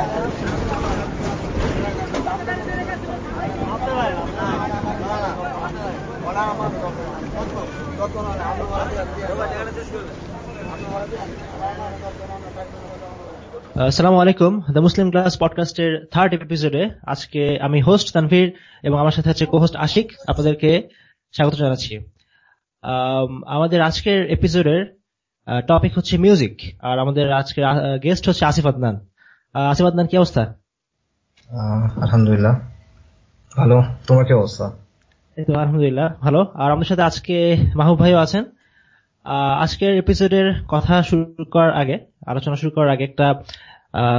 আসসালামু আলাইকুম। The Muslim class পডকাস্টের থার্ড এপিসোডে আজকে আমি হোস্ট তানভীর এবং আমার সাথে আছে কোহোস্ট আশিক। আপনাদেরকে স্বাগত জানাচ্ছি। আমাদের আজকের এপিসোডের টপিক হচ্ছে মিউজিক আর আমাদের আজকের গেস্ট হচ্ছে আসিফ আদনান। আসিফ আদনান কি অবস্থা? আলহামদুলিল্লাহ। ভালো। তোমার কি অবস্থা? আলহামদুলিল্লাহ ভালো। আর আমাদের সাথে আজকে মাহবুব ভাইও আছেন। আজকের এপিসোডের কথা শুরু করার আগে আলোচনা শুরু করার আগে একটা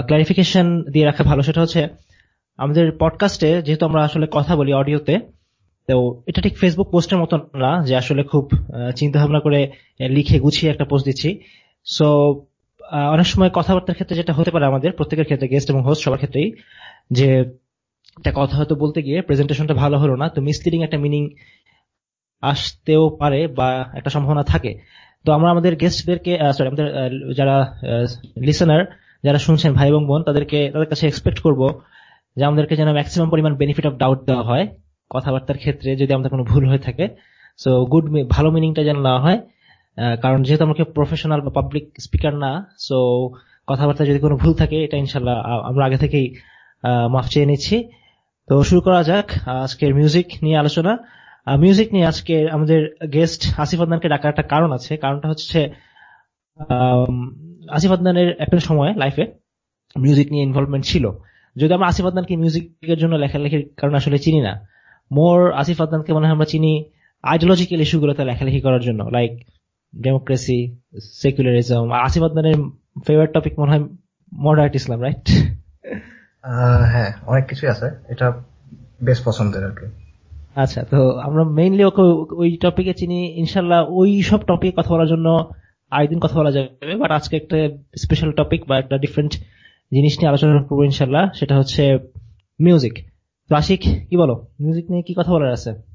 ক্লারিফিকেশন দিয়ে রাখা ভালো। সেটা হচ্ছে আমাদের পডকাস্টে যেহেতু আমরা আসলে কথা বলি অডিওতে তো এটা ঠিক ফেসবুক পোস্টের মতো না যে আসলে খুব চিন্তা ভাবনা করে লিখে গুছিয়ে একটা পোস্ট দিচ্ছি। সো অনেক সময় কথাবার্তার ক্ষেত্রে যেটা হতে পারে আমাদের, প্রত্যেকের ক্ষেত্রে গেস্ট এবং হোস্ট সবার ক্ষেত্রেই, যে একটা কথা হয়তো বলতে গিয়ে প্রেজেন্টেশনটা ভালো হলো না, তো মিসলিডিং একটা মিনিং আসতেও পারে বা একটা সম্ভাবনা থাকে। তো আমরা আমাদের গেস্টদেরকে সরি আমাদের যারা লিসনার যারা শুনছেন, ভাই এবং বোন, তাদেরকে, তাদের কাছে এক্সপেক্ট করব যে আমাদেরকে যেন ম্যাক্সিমাম পরিমাণ বেনিফিট অফ ডাউট দেওয়া হয় কথাবার্তার ক্ষেত্রে, যদি আমাদের কোনো ভুল হয়ে থাকে। সো গুড ভালো মিনিংটা যেন না হয়। কারণ যেহেতু আমাকে প্রফেশনাল বা পাবলিক স্পিকার না সো কথাবার্তা যদি কোনো ভুল থাকে, এটা ইনশাল্লাহ আমরা আগে থেকেই মাফ চেয়ে নিচ্ছি। তো শুরু করা যাক, আজকের মিউজিক নিয়ে আলোচনা। মিউজিক নিয়ে আজকে আমাদের গেস্ট আসিফ আদনানকে ডাকার একটা কারণ আছে। কারণটা হচ্ছে আসিফ আদনানের একটা সময় লাইফে মিউজিক নিয়ে ইনভলভমেন্ট ছিল। যদি আমরা আসিফ আদনানকে মিউজিকের জন্য লেখালেখির কারণ আসলে চিনি না। মোর আসিফ আদনানকে মনে হয় আমরা চিনি আইডিওলজিক্যাল ইস্যুগুলোতে লেখালেখি করার জন্য। লাইক ডেমোক্রেসি সেকুলারিজম আর আসিফ আদনানের ফেভারিট টপিক মনে হয় মডার্ট ইসলাম রাইট হ্যাঁ অনেক কিছুই আছে। এটা বেশ পছন্দের আর কি। আচ্ছা তো আমরা মেইনলি ওকে ওই টপিকে চিনি। ইনশাল্লাহ ওই সব টপিকে কথা বলার জন্য আরেকদিন কথা বলা যাবে বাট আজকে একটা স্পেশাল টপিক বা একটা ডিফারেন্ট জিনিস নিয়ে আলোচনা করব ইনশাল্লাহ সেটা হচ্ছে মিউজিক তো আশিক কি বলো? মিউজিক নিয়ে কি কথা বলার আছে?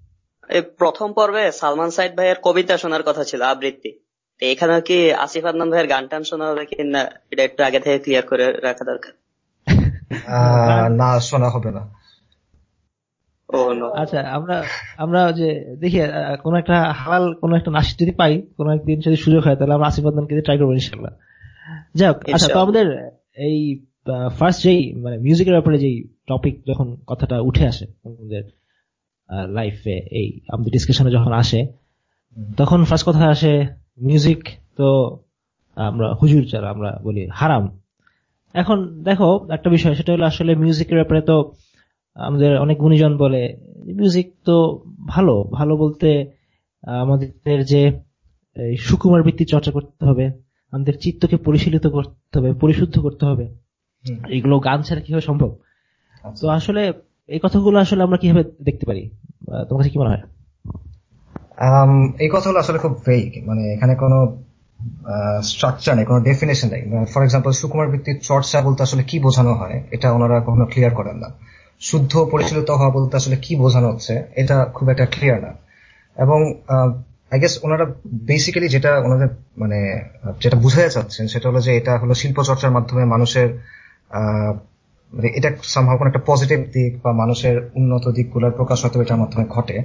প্রথম পর্বে সালমান সাইদ ভাইয়ের কবিতা শোনার কথা ছিল আবৃত্তি। এখানে কি আসিফ আদনান ভাইয়ের গান টান শোনা হবে কি না এটা একটু আগে থেকে ক্লিয়ার করে রাখা দরকার। না শোনা হবে না। আচ্ছা আমরা আমরা যে দেখি কোন একটা হালাল কোন একটা নাশ যদি পাই কোন একদিন যদি সুযোগ হয় তাহলে আমরা আসিফ আদনানকে ট্রাই করব ইনশাল্লাহ যাক আচ্ছা তো আমাদের এই ফার্স্ট যেই মানে মিউজিকের ব্যাপারে যেই টপিক যখন কথাটা উঠে আসে আমাদের লাইফে এই আমাদের ডিসকাশনে যখন আসে তখন ফার্স্ট কথা আসে মিউজিক তো আমরা হুজুর যারা আমরা বলি হারাম। এখন দেখো একটা বিষয় সেটা হলো আসলে মিউজিকের ব্যাপারে তো আমাদের অনেক গুণীজন বলে মিউজিক তো ভালো ভালো বলতে আমাদের যে সুকুমার বৃত্তি চর্চা করতে হবে আমাদের চিত্তকে পরিশীলিত করতে হবে পরিশুদ্ধ করতে হবে। এগুলো গান ছাড়া কীভাবে সম্ভব? তো আসলে এই কথাগুলো আসলে আমরা কীভাবে দেখতে পারি? তোমার কাছে কি মনে হয়? এই কথাগুলো আসলে খুব ভেগ মানে এখানে কোনো স্ট্রাকচার নেই, কোনো ডেফিনেশন নেই। ফর এক্সাম্পল সুকুমার বৃত্তির চর্চা বলতে আসলে কি বোঝানো হয়, এটা ওনারা কখনো ক্লিয়ার করেন না। শুদ্ধ পরিচালিত হওয়া বলতে আসলে কি বোঝানো হচ্ছে, এটা খুব একটা ক্লিয়ার না। এবং আই গেস ওনারা বেসিক্যালি যেটা ওনাদের মানে যেটা বুঝাতে চাচ্ছেন, সেটা হলো যে এটা হলো শিল্প চর্চার মাধ্যমে মানুষের মানে এটা সম্ভব কোনো একটা পজিটিভ দিক বা মানুষের উন্নত দিকগুলোর প্রকাশ হয়তো এটার মাধ্যমে ঘটে।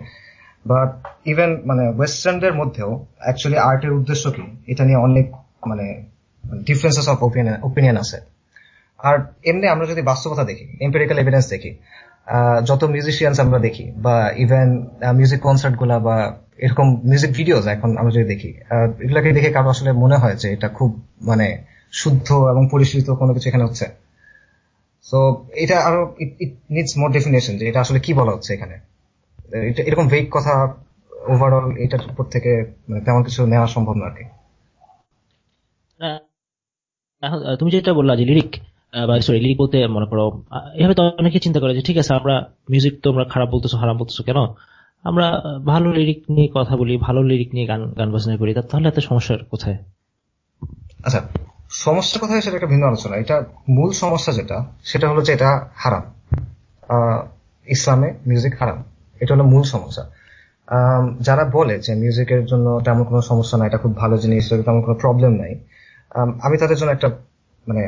বাট ইভেন মানে ওয়েস্টার্নদের মধ্যেও অ্যাকচুয়ালি আর্টের উদ্দেশ্য কি? এটা নিয়ে অনেক মানে ডিফারেন্সেস অফ ওপিনিয়ন আছে। আর এমনি আমরা যদি বাস্তবতা দেখি এম্পেরিক্যাল এভিডেন্স দেখি যত মিউজিশিয়ানস আমরা দেখি, বা ইভেন মিউজিক কনসার্টগুলা বা এরকম মিউজিক ভিডিওস এখন আমরা যদি দেখি এগুলাকে দেখে কারও আসলে মনে হয় যে এটা খুব মানে শুদ্ধ এবং পরিশীলিত কোনো কিছু এখানে হচ্ছে। সো এটা আরও ইট নিডস মোর ডেফিনেশন যে এটা আসলে কি বলা হচ্ছে এখানে। এরকম ভেক কথা ওভারঅল এটার উপর থেকে মানে তেমন কিছু নেওয়া সম্ভব না আর কি। তুমি যেটা বললা যে লিরিক বা সরি লিরিক বলতে মনে করো এভাবে তো অনেকে চিন্তা করে যে ঠিক আছে আমরা মিউজিক তো আমরা খারাপ বলতেছো হারাম বলতেছো কেন? আমরা ভালো লিরিক নিয়ে কথা বলি ভালো লিরিক নিয়ে গান গান বাজনা করি তাহলে এত সমস্যার কোথায়? আচ্ছা সমস্যা কোথায় সেটা একটা ভিন্ন আলোচনা। এটা মূল সমস্যা যেটা, সেটা হলো যে এটা হারাম। ইসলামে মিউজিক হারাম। এটা হলো মূল সমস্যা। যারা বলে যে মিউজিকের জন্য তেমন কোনো সমস্যা নাই, এটা খুব ভালো জিনিস তেমন কোনো প্রবলেম নাই, আমি তাদের জন্য একটা মানে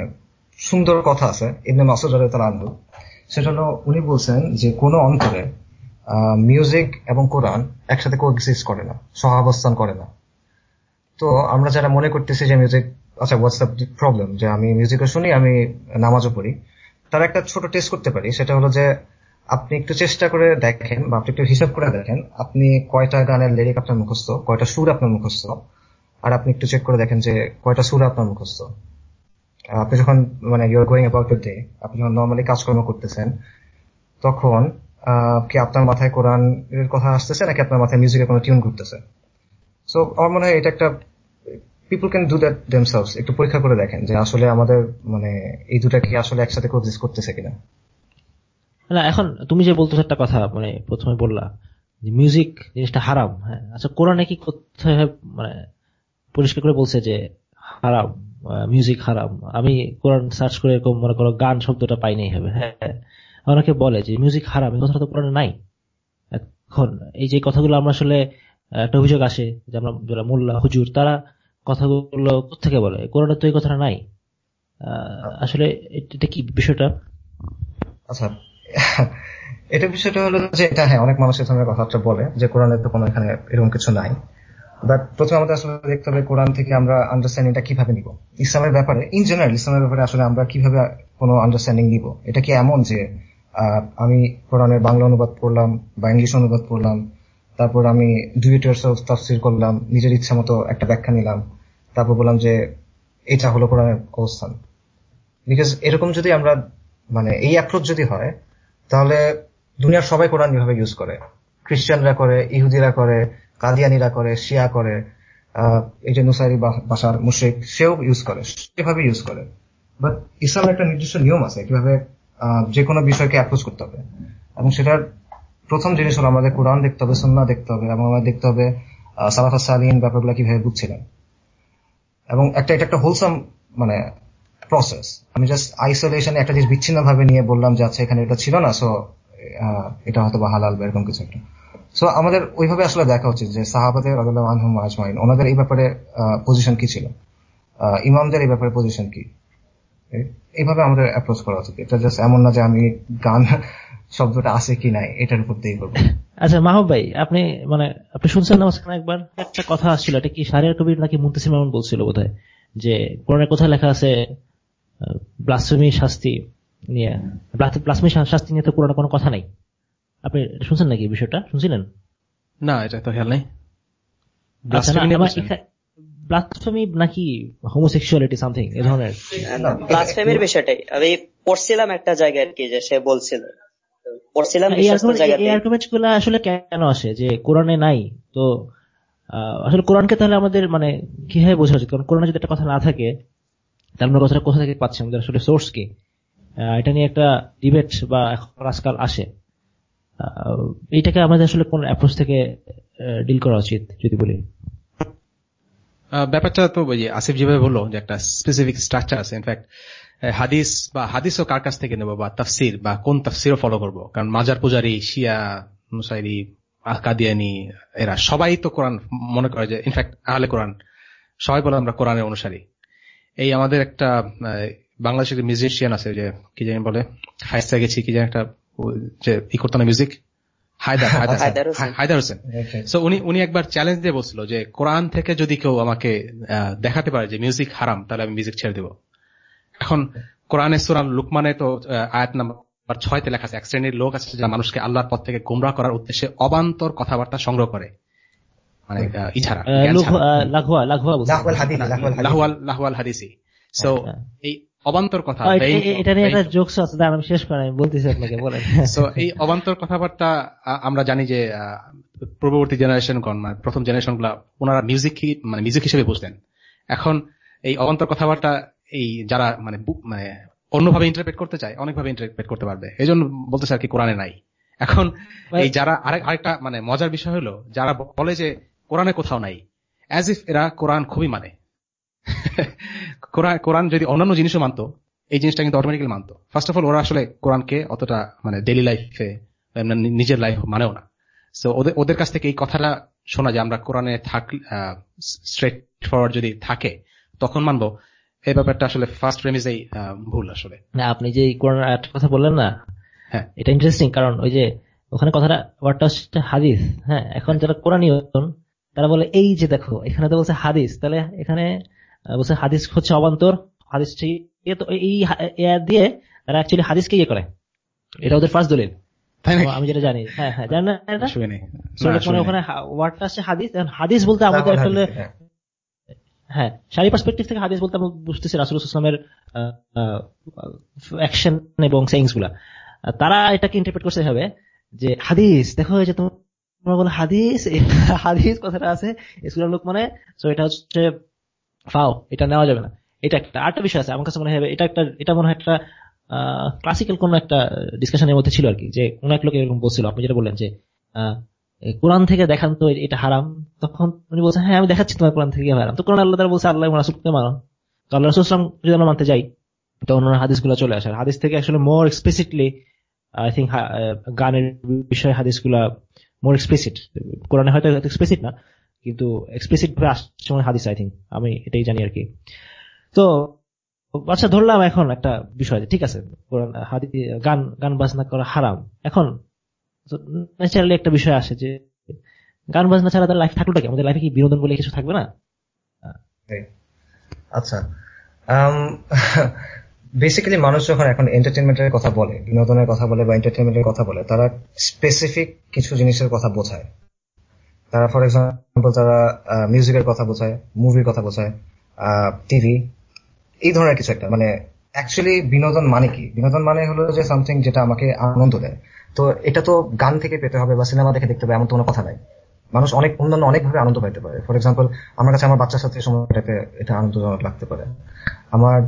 সুন্দর কথা আছে এমনি মাসুদ রাদিয়াল্লাহু সেটা হলো, উনি বলছেন যে কোনো অন্তরে মিউজিক এবং কোরআন একসাথে কো কোএক্সিস্ট করে না, সহাবস্থান করে না। তো আমরা যারা মনে করতেছি যে মিউজিক আচ্ছা হোয়াটস দ্য প্রবলেম যে আমি মিউজিকও শুনি, আমি নামাজও পড়ি। তার একটা ছোট টেস্ট করতে পারি, সেটা হলো যে আপনি একটু চেষ্টা করে দেখেন বা আপনি একটু হিসাব করে দেখেন, আপনি কয়টা গানের লিরিক আপনার মুখস্থ, কয়টা সুর আপনার মুখস্থ, আর আপনি একটু চেক করে দেখেন যে কয়টা সুর আপনার মুখস্থ। আপনি যখন মানে ইউর গোয়িং অ্যাবাউট ডে আপনি যখন নর্মালি কাজকর্ম করতেছেন, তখন কি আপনার মাথায় কোরআন এর কথা আসতেছে, নাকি আপনার মাথায় মিউজিকের কোনো টিউন ঘুরতেছে? সো আমার মনে হয় এটা একটা people can do that themselves একটু পরীক্ষা করে দেখেন যে আসলে আমাদের মানে এই দুটা কি আসলে একসাথে কোএক্সিস্ট করতেছে কিনা। না, এখন তুমি যে বলতো একটা কথা মানে প্রথমে বললা যে মিউজিক জিনিসটা হারাম হ্যাঁ? আচ্ছা কোরআনে কি কোথায় মানে পরিষ্কার করে বলছে যে হারাম মিউজিক হারাম? আমি কোরআন সার্চ করে এরকম, মনে করো, গান শব্দটা পাই নাই হবে হ্যাঁ? অনেকে বলে যে মিউজিক হারাম, এই কথাটা তো কোরআনে নাই। এখন, এই যে কথাগুলো আমরা আসলে একটা অভিযোগ আসে যে আমরা, যারা মোল্লা, হুজুর, তারা কথাগুলো কোথেকে বলে? কোরআনে তো এই কথাটা নাই। আসলে এটা কি বিষয়টা? আচ্ছা। এটা বিষয়টা হলো যে এটা হ্যাঁ অনেক মানুষের সঙ্গে কথাবার্তা বলে যে কোরআনের তো কোনো এখানে এরকম কিছু নাই। বাট প্রথমে আমাদের আসলে দেখতে হবে কোরআন থেকে আমরা আন্ডারস্ট্যান্ডিংটা কীভাবে নিব। ইসলামের ব্যাপারে ইন জেনারেল ইসলামের ব্যাপারে আসলে আমরা কীভাবে কোনো আন্ডারস্ট্যান্ডিং নিব? এটা কি এমন যে আমি কোরআনের বাংলা অনুবাদ পড়লাম বা ইংলিশ অনুবাদ পড়লাম তারপর আমি দুই তাফসির করলাম, নিজের ইচ্ছা মতো একটা ব্যাখ্যা নিলাম। তারপর বললাম যে, এটা হলো কোরআনের অবস্থান। বিকজ এরকম যদি আমরা মানে এই অ্যাপ্রোচ যদি হয়, তাহলে দুনিয়ার সবাই কোরআন এভাবে ইউজ করে। খ্রিস্টানরা করে, ইহুদিরা করে, কাদিয়ানিরা করে, শিয়া করে এই যে নুসাইরি বাসার মুশেক সেও ইউজ করে, সেভাবে ইউজ করে। বাট ইসলামের একটা নির্দিষ্ট নিয়ম আছে, কীভাবে যে কোনো বিষয়কে অ্যাপ্রোচ করতে হবে। এবং সেটার প্রথম জিনিস হলো আমাদের কোরআন দেখতে হবে সন্না দেখতে হবে এবং আমাদের দেখতে হবে সালাফা সালিন ব্যাপারগুলো কীভাবে বুঝছিলেন। এবং একটা, এটা একটা হোলসাম মানে প্রসেস আমি জাস্ট আইসোলেশন একটা জিনিস বিচ্ছিন্ন ভাবে নিয়ে বললাম যে আচ্ছা এখানে এটা ছিল না সো এটা হয়তো বা হালাল বা এরকম কিছু একটা। সো আমাদের ওইভাবে আসলে দেখা উচিত যে সাহাবাদের আনহুম আজমাইন, ওনাদের এই ব্যাপারে পজিশন কি ছিল? ইমামদের এই ব্যাপারে পজিশন কি? এইভাবে আমাদের অ্যাপ্রোচ করা উচিত। এটা জাস্ট এমন না যে আমি গান শব্দটা আছে কি নাই এটার উপর দিয়ে করব আচ্ছা মাহব ভাই আপনি মানে আপনি শুনছেন না মাঝখানে একবার? একটা কথা আসছিল এটা কি সারিয়ার কবির নাকি মুন্তাসির মামুন বলছিল বোধ যে কোরআনের কোথায় লেখা আছে ব্লাসমি শাস্তি নিয়ে ব্লাসমি শাস্তি নিয়ে তো কোরআনে কোনো কথা নাই। আপনি শুনছেন নাকি বিষয়টা? শুনছিলেন? না এটা তো খেয়াল নেই। ব্লাসফেমি নাকি হোমোসেক্সুয়ালিটি সামথিং এ ধরনের? ব্লাসফেমির বিষয়টাই। আমি পড়ছিলাম একটা জায়গায় আর কি যে সে বলছিল। পড়ছিলাম এই আর্গুমেন্টগুলো আসলে কেন আসে? যে কোরআনে নাই তো আসলে কোরআনকে তাহলে আমাদের মানে কীভাবে বোঝা উচিত? কারণ কোরআনে যদি একটা কথা না থাকে তাহলে আমরা কথাটা কোথা থেকে পাচ্ছি? আমাদের আসলে সোর্স কি? এটা নিয়ে একটা ডিবেট বা আজকাল আসে। এইটাকে আমাদের আসলে কোন অ্যাপ্রোচ থেকে ডিল করা উচিত যদি বলি? ব্যাপারটা তো আসিফ যেভাবে বলল যে একটা স্পেসিফিক স্ট্রাকচার আছে। ইনফ্যাক্ট হাদিস বা হাদিসও কার কাছ থেকে নেব বা তাফসির বা কোন তাফসিরও ফলো করব? কারণ মাজার পূজারি শিয়া মুসাইরি কাদিয়ানি এরা সবাই তো কোরআন মনে করে যে ইনফ্যাক্ট আহলে কোরআন। সবাই বলে আমরা কোরআনের অনুসারী। এই আমাদের একটা বাংলাদেশের মিউজিশিয়ান আছে যে কি জানি বলে হাইস্তা গেছি কি জানি একটা যে ই করতো না মিউজিক হায়দার হায়দার হোসেন। সো উনি উনি একবার চ্যালেঞ্জ দিয়ে বলছিল যে কোরআন থেকে যদি কেউ আমাকে দেখাতে পারে যে মিউজিক হারাম তাহলে আমি মিউজিক ছেড়ে দিব। এখন কোরআনে সুরান লুকমানে তো আয়াত নাম্বার ছয়তে লেখা আছে এক শ্রেণির লোক আছে যারা মানুষকে আল্লাহর পথ থেকে গুমরা করার উদ্দেশ্যে অবান্তর কথাবার্তা সংগ্রহ করে। মানে ইছাড়া লাহুয়াল হাদিসি সো এই অবান্তর কথা এটা নিয়ে একটা জোকস আছে আমি শেষ করে আমি বলতেছি আপনাকে বলেন। সো এই অবান্তর কথাবার্তা আমরা জানি যে পূর্ববর্তী জেনারেশন গণ মানে প্রথম জেনারেশনগুলা ওনারা মিউজিক মানে মিউজিক হিসেবে বুঝতেন। এখন এই অবান্তর কথাবার্তা এই যারা মানে মানে অন্যভাবে ইন্টারপ্রেট করতে চায় অনেকভাবে ইন্টারপ্রেট করতে পারবে। এই জন্য বলতেছে আর কি কোরআনে নাই? এখন এই যারা আরেক আরেকটা মানে মজার বিষয় হলো যারা বলে যে কোরআনে কোথাও নাই অ্যাজ ইফ এরা কোরআন খুবই মানে। কোরআন যদি অন্যান্য জিনিসও মানত এই জিনিসটা কিন্তু অটোমেটিক্যালি মানত। ফার্স্ট অফ অল ওরা আসলে কোরআনকে অতটা মানে ডেলি লাইফে নিজের লাইফ মানেও না। সো ওদের ওদের কাছ থেকে এই কথাটা শোনা যে আমরা কোরআনে থাক স্ট্রেট ফরওয়ার্ড যদি থাকে তখন মানবো। এই ব্যাপারটা আসলে ফার্স্ট প্রেমিসেই ভুল আসলে। না আপনি যে কোরআন আয়াতটার কথা বললেন না হ্যাঁ। এটা ইন্টারেস্টিং কারণ ওই যে ওখানে কথাটা ওয়ার্ডটা হচ্ছে হাদিস হ্যাঁ? এখন যারা কোরআনিয়ন তারা বলে এই যে দেখো এখানে তো বলছে হাদিস। তাহলে এখানে বলছে হাদিস হচ্ছে অবান্তর হাদিস এই দিয়ে তারা অ্যাকচুয়ালি হাদিসকে ইয়ে করে। এটা ওদের ফার্স্ট দলিল। আমি যেটা জানি হ্যাঁ হ্যাঁ জানেন ওখানে ওয়ার্ডটা আসছে হাদিস হাদিস বলতে আমাদের আসলে হ্যাঁ। শারী পার্সপেক্টিভ থেকে হাদিস বলতে আমরা বুঝতেছি রাসুল ইসলামের অ্যাকশন এবং সেইংসগুলা তারা এটাকে ইন্টারপ্রেট করতে হবে যে, হাদিস, দেখো যে তোমরা বলো হাদিস হাদিস কথাটা আছে ইসলাম লোক মানে তো এটা হচ্ছে, ফাও, এটা নেওয়া যাবে না এটা একটা আরেকটা বিষয় আছে, আমার কাছে মনে হয় এটা একটা, এটা মনে হয় একটা ক্লাসিক্যাল কোন একটা ডিসকাশনের মধ্যে ছিল আর কি, যে কোন এক লোক এরকম বলছিল, আপনি যেটা বললেন যে কোরআন থেকে দেখান তো এটা হারাম। তখন উনি বলছেন হ্যাঁ আমি দেখাচ্ছি তোমার কোরআন থেকে, হারাম। তো কোরআন আল্লাহ তাআলা বলছে আল্লাহ রাসুলকে মানো। তো আল্লাহ রাসুল ইসলাম যদি আমরা মানতে যাই তো অন্যান্য হাদিসগুলো চলে আসে। হাদিস থেকে আসলে মোর এক্সপ্লিসিটলি আই থিঙ্ক গানের বিষয়ে হাদিসগুলা মোর এক্সপ্লিসিট কোরআনে হয়তো এক্সপ্লিসিট না, কিন্তু এক্সপ্লিসিট ভাবে আসছে মনে হাদিস আই থিঙ্ক আমি এটাই জানি আর কি। তো আচ্ছা ধরলাম এখন একটা বিষয়, ঠিক আছে? গান গান বাজনা করা হারাম। এখন ন্যাচারালি একটা বিষয় আসে যে, গান বাজনা ছাড়া তার লাইফ থাকল কি? আমাদের লাইফে কি বিনোদন বলে কিছু থাকবে না? আচ্ছা বেসিক্যালি মানুষ যখন এখন এন্টারটেনমেন্টের কথা বলে, বিনোদনের কথা বলে বা এন্টারটেনমেন্টের কথা বলে, তারা স্পেসিফিক কিছু জিনিসের কথা বোঝায়। তারা ফর এক্সাম্পল তারা মিউজিকের কথা বোঝায় মুভির কথা বোঝায় টিভি এই ধরনের কিছু একটা। মানে অ্যাকচুয়ালি বিনোদন মানে কি? বিনোদন মানে হলো যে সামথিং যেটা আমাকে আনন্দ দেয়। তো এটা তো গান থেকে পেতে হবে বা সিনেমা দেখে দেখতে হবে এমন তো কোনো কথা নাই। মানুষ অনেক, অন্যান্য অনেকভাবে আনন্দ পাইতে পারে। ফর এক্সাম্পল আমার কাছে আমার বাচ্চার সাথে সময় কাটাতে এটা আনন্দজনক লাগতে পারে। আমার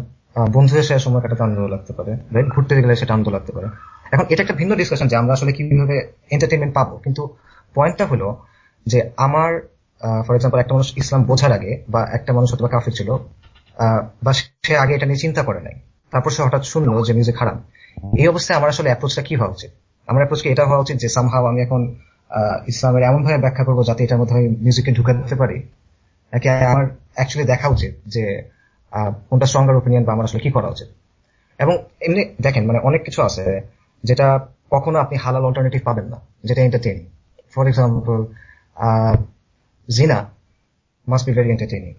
বন্ধুদের সাথে সময় কাটাতে আনন্দ লাগতে পারে। রাইট ঘুরতে গেলে সেটা আনন্দ লাগতে পারে। এখন এটা একটা ভিন্ন ডিসকাশন যে আমরা আসলে কীভাবে এন্টারটেনমেন্ট পাবো। কিন্তু পয়েন্টটা হলো যে আমার ফর এক্সাম্পল একটা মানুষ ইসলাম বোঝার আগে বা একটা মানুষ হয়তো বা কাফির ছিল বা সে আগে এটা নিয়ে চিন্তা করে নাই। তারপর সে হঠাৎ শুনলো যে মিউজিক খারাপ। এই অবস্থায় আমার আসলে অ্যাপ্রোচটা কি হওয়া উচিত? আমার অ্যাপ্রোচকে এটা হওয়া উচিত যে সামহাও আমি এখন ইসলামের এমন ভাবে ব্যাখ্যা করব যাতে এটার মধ্যে আমি মিউজিককে ঢুকাতে পারি? নাকি আমার অ্যাকচুয়ালি দেখা উচিত যে কোনটা স্ট্রঙ্গার ওপিনিয়ন বা আমার আসলে কি করা উচিত? এবং এমনি দেখেন মানে অনেক কিছু আছে যেটা কখনো আপনি হালাল অল্টারনেটিভ পাবেন না, যেটা এন্টারটেইনিং ফর এক্সাম্পল জিনা মাস্ট বি ভেরি এন্টারটেইনিং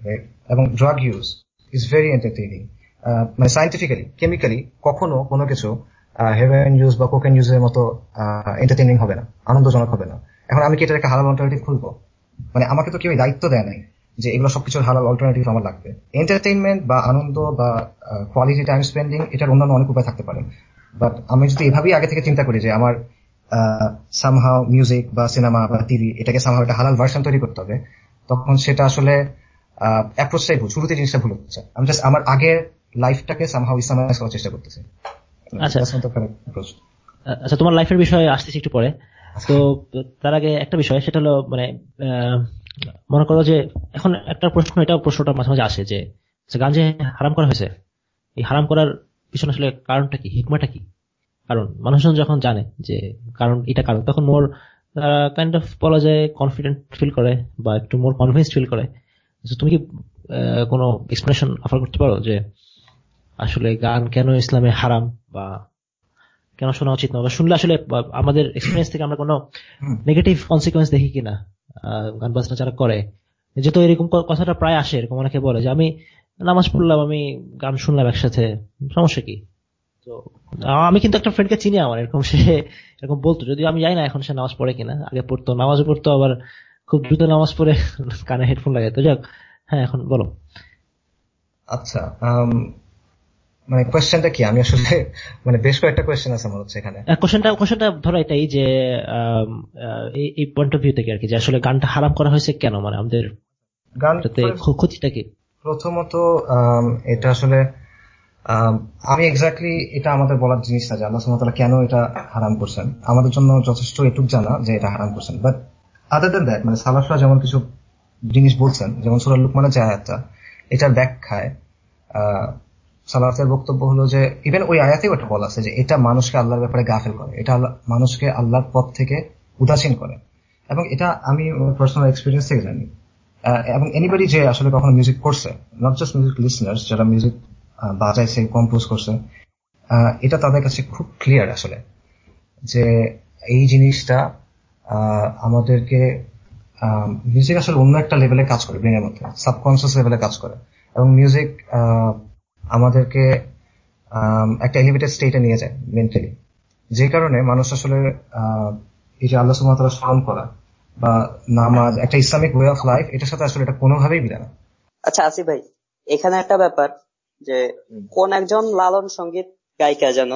এবং drug use is very entertaining মানে সাইন্টিফিক্যালি কেমিক্যালি কখনো কোনো কিছু হেরোইন ইউজ বা কোকেন ইউজের মতো এন্টারটেইনিং হবে না, আনন্দজনক হবে না। এখন আমি কি এটার একটা হালাল অল্টারনেটিভ খুলবো? মানে আমাকে তো কেউ দায়িত্ব দেয় নাই যে এগুলো সবকিছুর হালাল অল্টারনেটিভ আমার লাগবে। এন্টারটেইনমেন্ট বা আনন্দ বা কোয়ালিটি টাইম স্পেন্ডিং এটার অন্যান্য অনেক উপায় থাকতে পারে। বাট আমি যদি এভাবেই আগে থেকে চিন্তা করি যে আমার সামহাও মিউজিক বা সিনেমা বা টিভি এটাকে সামহাও একটা হালাল ভার্সন তৈরি করতে হবে, তখন সেটা আসলে অ্যাপ্রোচটাই ভুল শুরুতে জিনিসটা ভুল হচ্ছে। আমি জাস্ট আমার আগের লাইফটাকে সামহাও ইসলামাইজ করার চেষ্টা করতেছি। আচ্ছা। আচ্ছা তোমার লাইফের বিষয়ে আসতেছি একটু পরে। তো তার আগে একটা বিষয় সেটা হলো মানে মনে করো যে এখন একটা প্রশ্ন এটা প্রশ্নটা মাঝে মাঝে আসে যে গান যে হারাম করা হয়েছে এই হারাম করার পিছনে আসলে কারণটা কি হিকমাটা কি? কারণ মানুষজন যখন জানে যে কারণ এটা কারণ তখন মোর কাইন্ড অফ বলা যায় কনফিডেন্ট ফিল করে বা একটু মোর কনফিডেন্স ফিল করে। তুমি কি আহ, কোনো এক্সপ্লেনেশন অফার করতে পারো যে আসলে গান কেন ইসলামে হারাম বা কেন শোনা উচিত না? বা শুনলে আসলে আমাদের এক্সপিরিয়েন্স থেকে আমরা কোনো নেগেটিভ কনসিকুয়েন্স দেখি কিনা গান বাজনা যারা করে। যেহেতু এরকম কথাটা প্রায় আসে এরকম অনেকে বলে যে আমি নামাজ পড়লাম আমি গান শুনলাম একসাথে সমস্যা কি? তো আমি কিন্তু একটা ফ্রেন্ডকে চিনি আমার এরকম সে এরকম বলতো যদিও আমি জানি না এখন সে নামাজ পড়ে কিনা আগে পড়তো নামাজও পড়তো আবার খুব দ্রুত নামাজ পড়ে কানে হেডফোন লাগাই তো যাক হ্যাঁ এখন বলো। আচ্ছা মানে কোয়েশ্চেনটা কি? আমি আসলে মানে বেশ কয়েকটা কোয়েশ্চেন আছে আমার হচ্ছে এখানে। কোশ্চেনটা কোশ্চেনটা ধরো এটাই যে এই- পয়েন্ট অফ ভিউ থেকে আর কি যে আসলে গানটা হারাম করা হয়েছে কেন? মানে আমাদের গানটাতে ক্ষতিটা কি? প্রথমত এটা আসলে আমি এক্স্যাক্টলি এটা আমাদের বলার জিনিস না যে আল্লাহ তাআলা কেন এটা হারাম করছেন। আমাদের জন্য যথেষ্ট এটুক জানা যে এটা হারাম করছেন। বাট আদার দেন দ্যাট মানে সালাফরা যেমন কিছু জিনিস বলছেন যেমন সুরা লুকমানের যে আয়াতটা এটার ব্যাখ্যায় আহ, সালাফের বক্তব্য হলো যে ইভেন ওই আয়াতেও এটা বলা আছে যে, এটা মানুষকে আল্লাহর ব্যাপারে গাফেল করে। এটা মানুষকে আল্লাহর পথ থেকে উদাসীন করে। এবং এটা আমি পার্সোনাল এক্সপিরিয়েন্স থেকে জানি। এবং এনিবডি যে আসলে কখনো মিউজিক করছে নট জাস্ট মিউজিক লিসনার্স যারা মিউজিক বাজাইছে কম্পোজ করছে এটা তাদের কাছে খুব ক্লিয়ার আসলে যে, এই জিনিসটা আমাদেরকে মিউজিক আসলে অন্য একটা লেভেলে কাজ করে ব্রেনের মধ্যে সাবকনসিয়াস লেভেলে কাজ করে। এবং মিউজিক আমাদেরকে একটা এলিভেটেড স্টেটে নিয়ে যায় মেন্টালি যে কারণে মানুষ আসলে এই যে আল্লাহ সুমাতারা স্মরণ করা বা নামাজ একটা ইসলামিক ওয়ে অফ লাইফ এটার সাথে আসলে এটা কোনোভাবেই মিলে না। আচ্ছা আসি ভাই এখানে একটা ব্যাপার যে কোন একজন লালন সংগীত গায়িকা যেন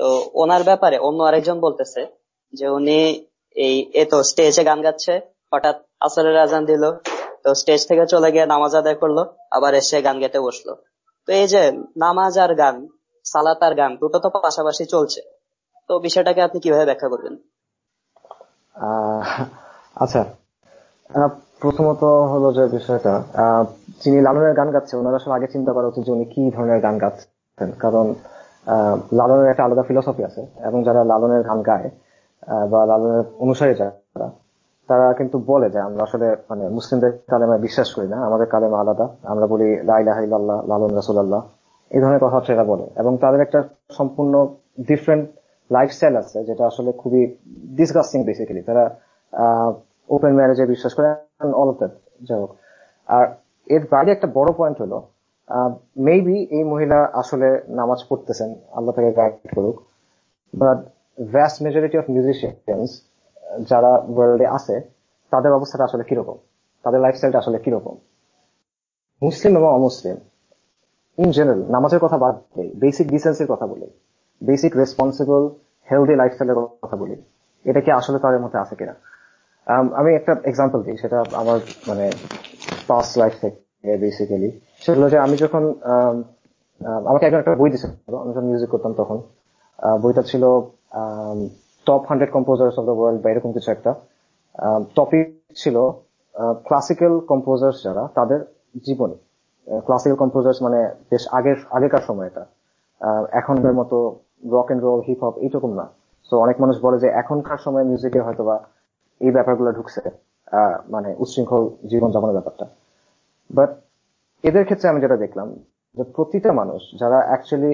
তো ওনার ব্যাপারে অন্য আরেকজন বলতেছে যে উনি এই এতো স্টেজে গান গাচ্ছে হঠাৎ আসরের আজান দিল তো স্টেজ থেকে চলে গিয়ে নামাজ আদায় করল আবার এসে গান গেতে বসল। তো এই যে নামাজ আর গান, সালাত আর গান, দুটো তো পাশাপাশি চলছে। তো বিষয়টাকে আপনি কীভাবে ব্যাখ্যা করবেন? আচ্ছা। প্রথমত হলো যে বিষয়টা যিনি লালনের গান গাচ্ছে ওনারা আসলে আগে চিন্তা করা উচিত যে উনি কি ধরনের গান গাচ্ছেন। কারণ লালনের একটা আলাদা ফিলসফি আছে, এবং যারা লালনের গান গায় বা লালনের অনুসারী যারা তারা কিন্তু বলে যে আমরা আসলে মানে মুসলিমদের কালেমায় বিশ্বাস করি না, আমাদের কালেমা আলাদা। আমরা বলি লাইলাহ লালন রাসুল্লাহ এই ধরনের কথাবার্তা এরা বলে। এবং তাদের একটা সম্পূর্ণ ডিফারেন্ট লাইফস্টাইল আছে, যেটা আসলে খুবই ডিসগাস্টিং বেসিক্যালি তারা ওপেন ম্যারেজে বিশ্বাস করে অল অফ দ্যাট যাই হোক। আর এর বাইরে একটা বড় পয়েন্ট হলো মেবি এই মহিলা আসলে নামাজ পড়তেছেন, আল্লাহ থেকে গাইড করুক। But vast majority of musicians যারা ওয়ার্ল্ডে আছে, তাদের অবস্থাটা আসলে কীরকম? তাদের লাইফস্টাইলটা আসলে কীরকম? মুসলিম এবং অমুসলিম ইন জেনারেল নামাজের কথা বাদ দেয় বেসিক ডিসেন্সির কথা বলি বেসিক রেসপন্সিবল হেলদি লাইফস্টাইলের কথা বলি, এটা কি আসলে তাদের মধ্যে আছে কিনা? আমি একটা এক্সাম্পল দিই, সেটা আমার মানে পাস্ট লাইফ থেকে বেসিক্যালি সেটা হলো যে আমি যখন আমাকে একজন একটা বই দিয়েছিল আমি যখন মিউজিক করতাম তখন বইটা ছিল top hundred composers of the world বা এরকম কিছু একটা। টপিক ছিল ক্লাসিক্যাল কম্পোজার্স যারা তাদের জীবনী। ক্লাসিক্যাল কম্পোজার্স মানে বেশ আগের আগেকার সময় এটা। এখনকার মতো rock and roll hip hop এইরকম না। তো অনেক মানুষ বলে যে এখনকার সময় মিউজিকে হয়তোবা এই ব্যাপারগুলো ঢুকছে। মানে উচ্ছৃঙ্খল জীবনযাপনের ব্যাপারটা। বাট এদের ক্ষেত্রে আমি যেটা দেখলাম যে প্রতিটা মানুষ যারা actually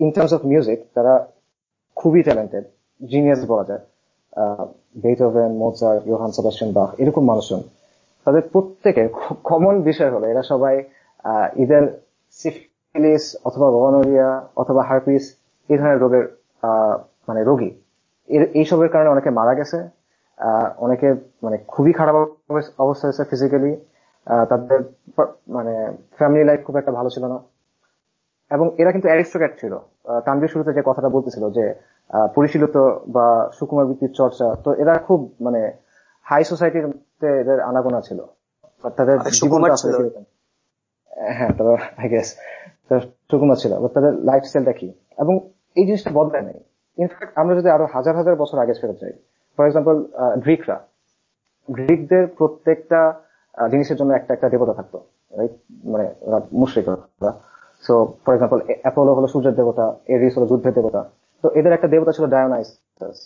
in terms of music তারা খুবই ট্যালেন্টেড জিনিয়াস বলা যায়। বেথোভেন মোজার ইউহান সেবাস্টিয়ান বাহ এরকম মানুষজন। তাদের প্রত্যেকের কমন বিষয় হলো, এরা সবাই ইদার সিফিলিস অথবা গনোরিয়া অথবা হার্পিস এই ধরনের রোগের মানে রোগী। এইসবের কারণে অনেকে মারা গেছে। অনেকে মানে খুবই খারাপ অবস্থা হয়েছে ফিজিক্যালি তাদের মানে ফ্যামিলি লাইফ খুব একটা ভালো ছিল না। এবং এরা কিন্তু অ্যারিস্টোক্যাট ছিল। তানবির শুরুতে যে কথাটা বলতেছিল যে পরিশীলিত বা সুকুমার বৃত্তির চর্চা। তো এরা খুব মানে হাই সোসাইটির এদের আনাগোনা ছিল। তাদের হ্যাঁ তবে আই গেস সুকুমার ছিল। তাদের লাইফ স্টাইলটা কি? এবং এই জিনিসটা বদলায় নাই। ইনফ্যাক্ট আমরা যদি আরও হাজার হাজার বছর আগে ফেরত যাই ফর এক্সাম্পল গ্রিকরা গ্রিকদের প্রত্যেকটা জিনিসের জন্য একটা একটা দেবতা থাকতো মানে মুশ্রিকরা সো ফর এক্সাম্পল অ্যাপোলো হলো সূর্যের দেবতা এরিস হলো যুদ্ধের দেবতা। তো এদের একটা দেবতা ছিল ডায়োনাইসাস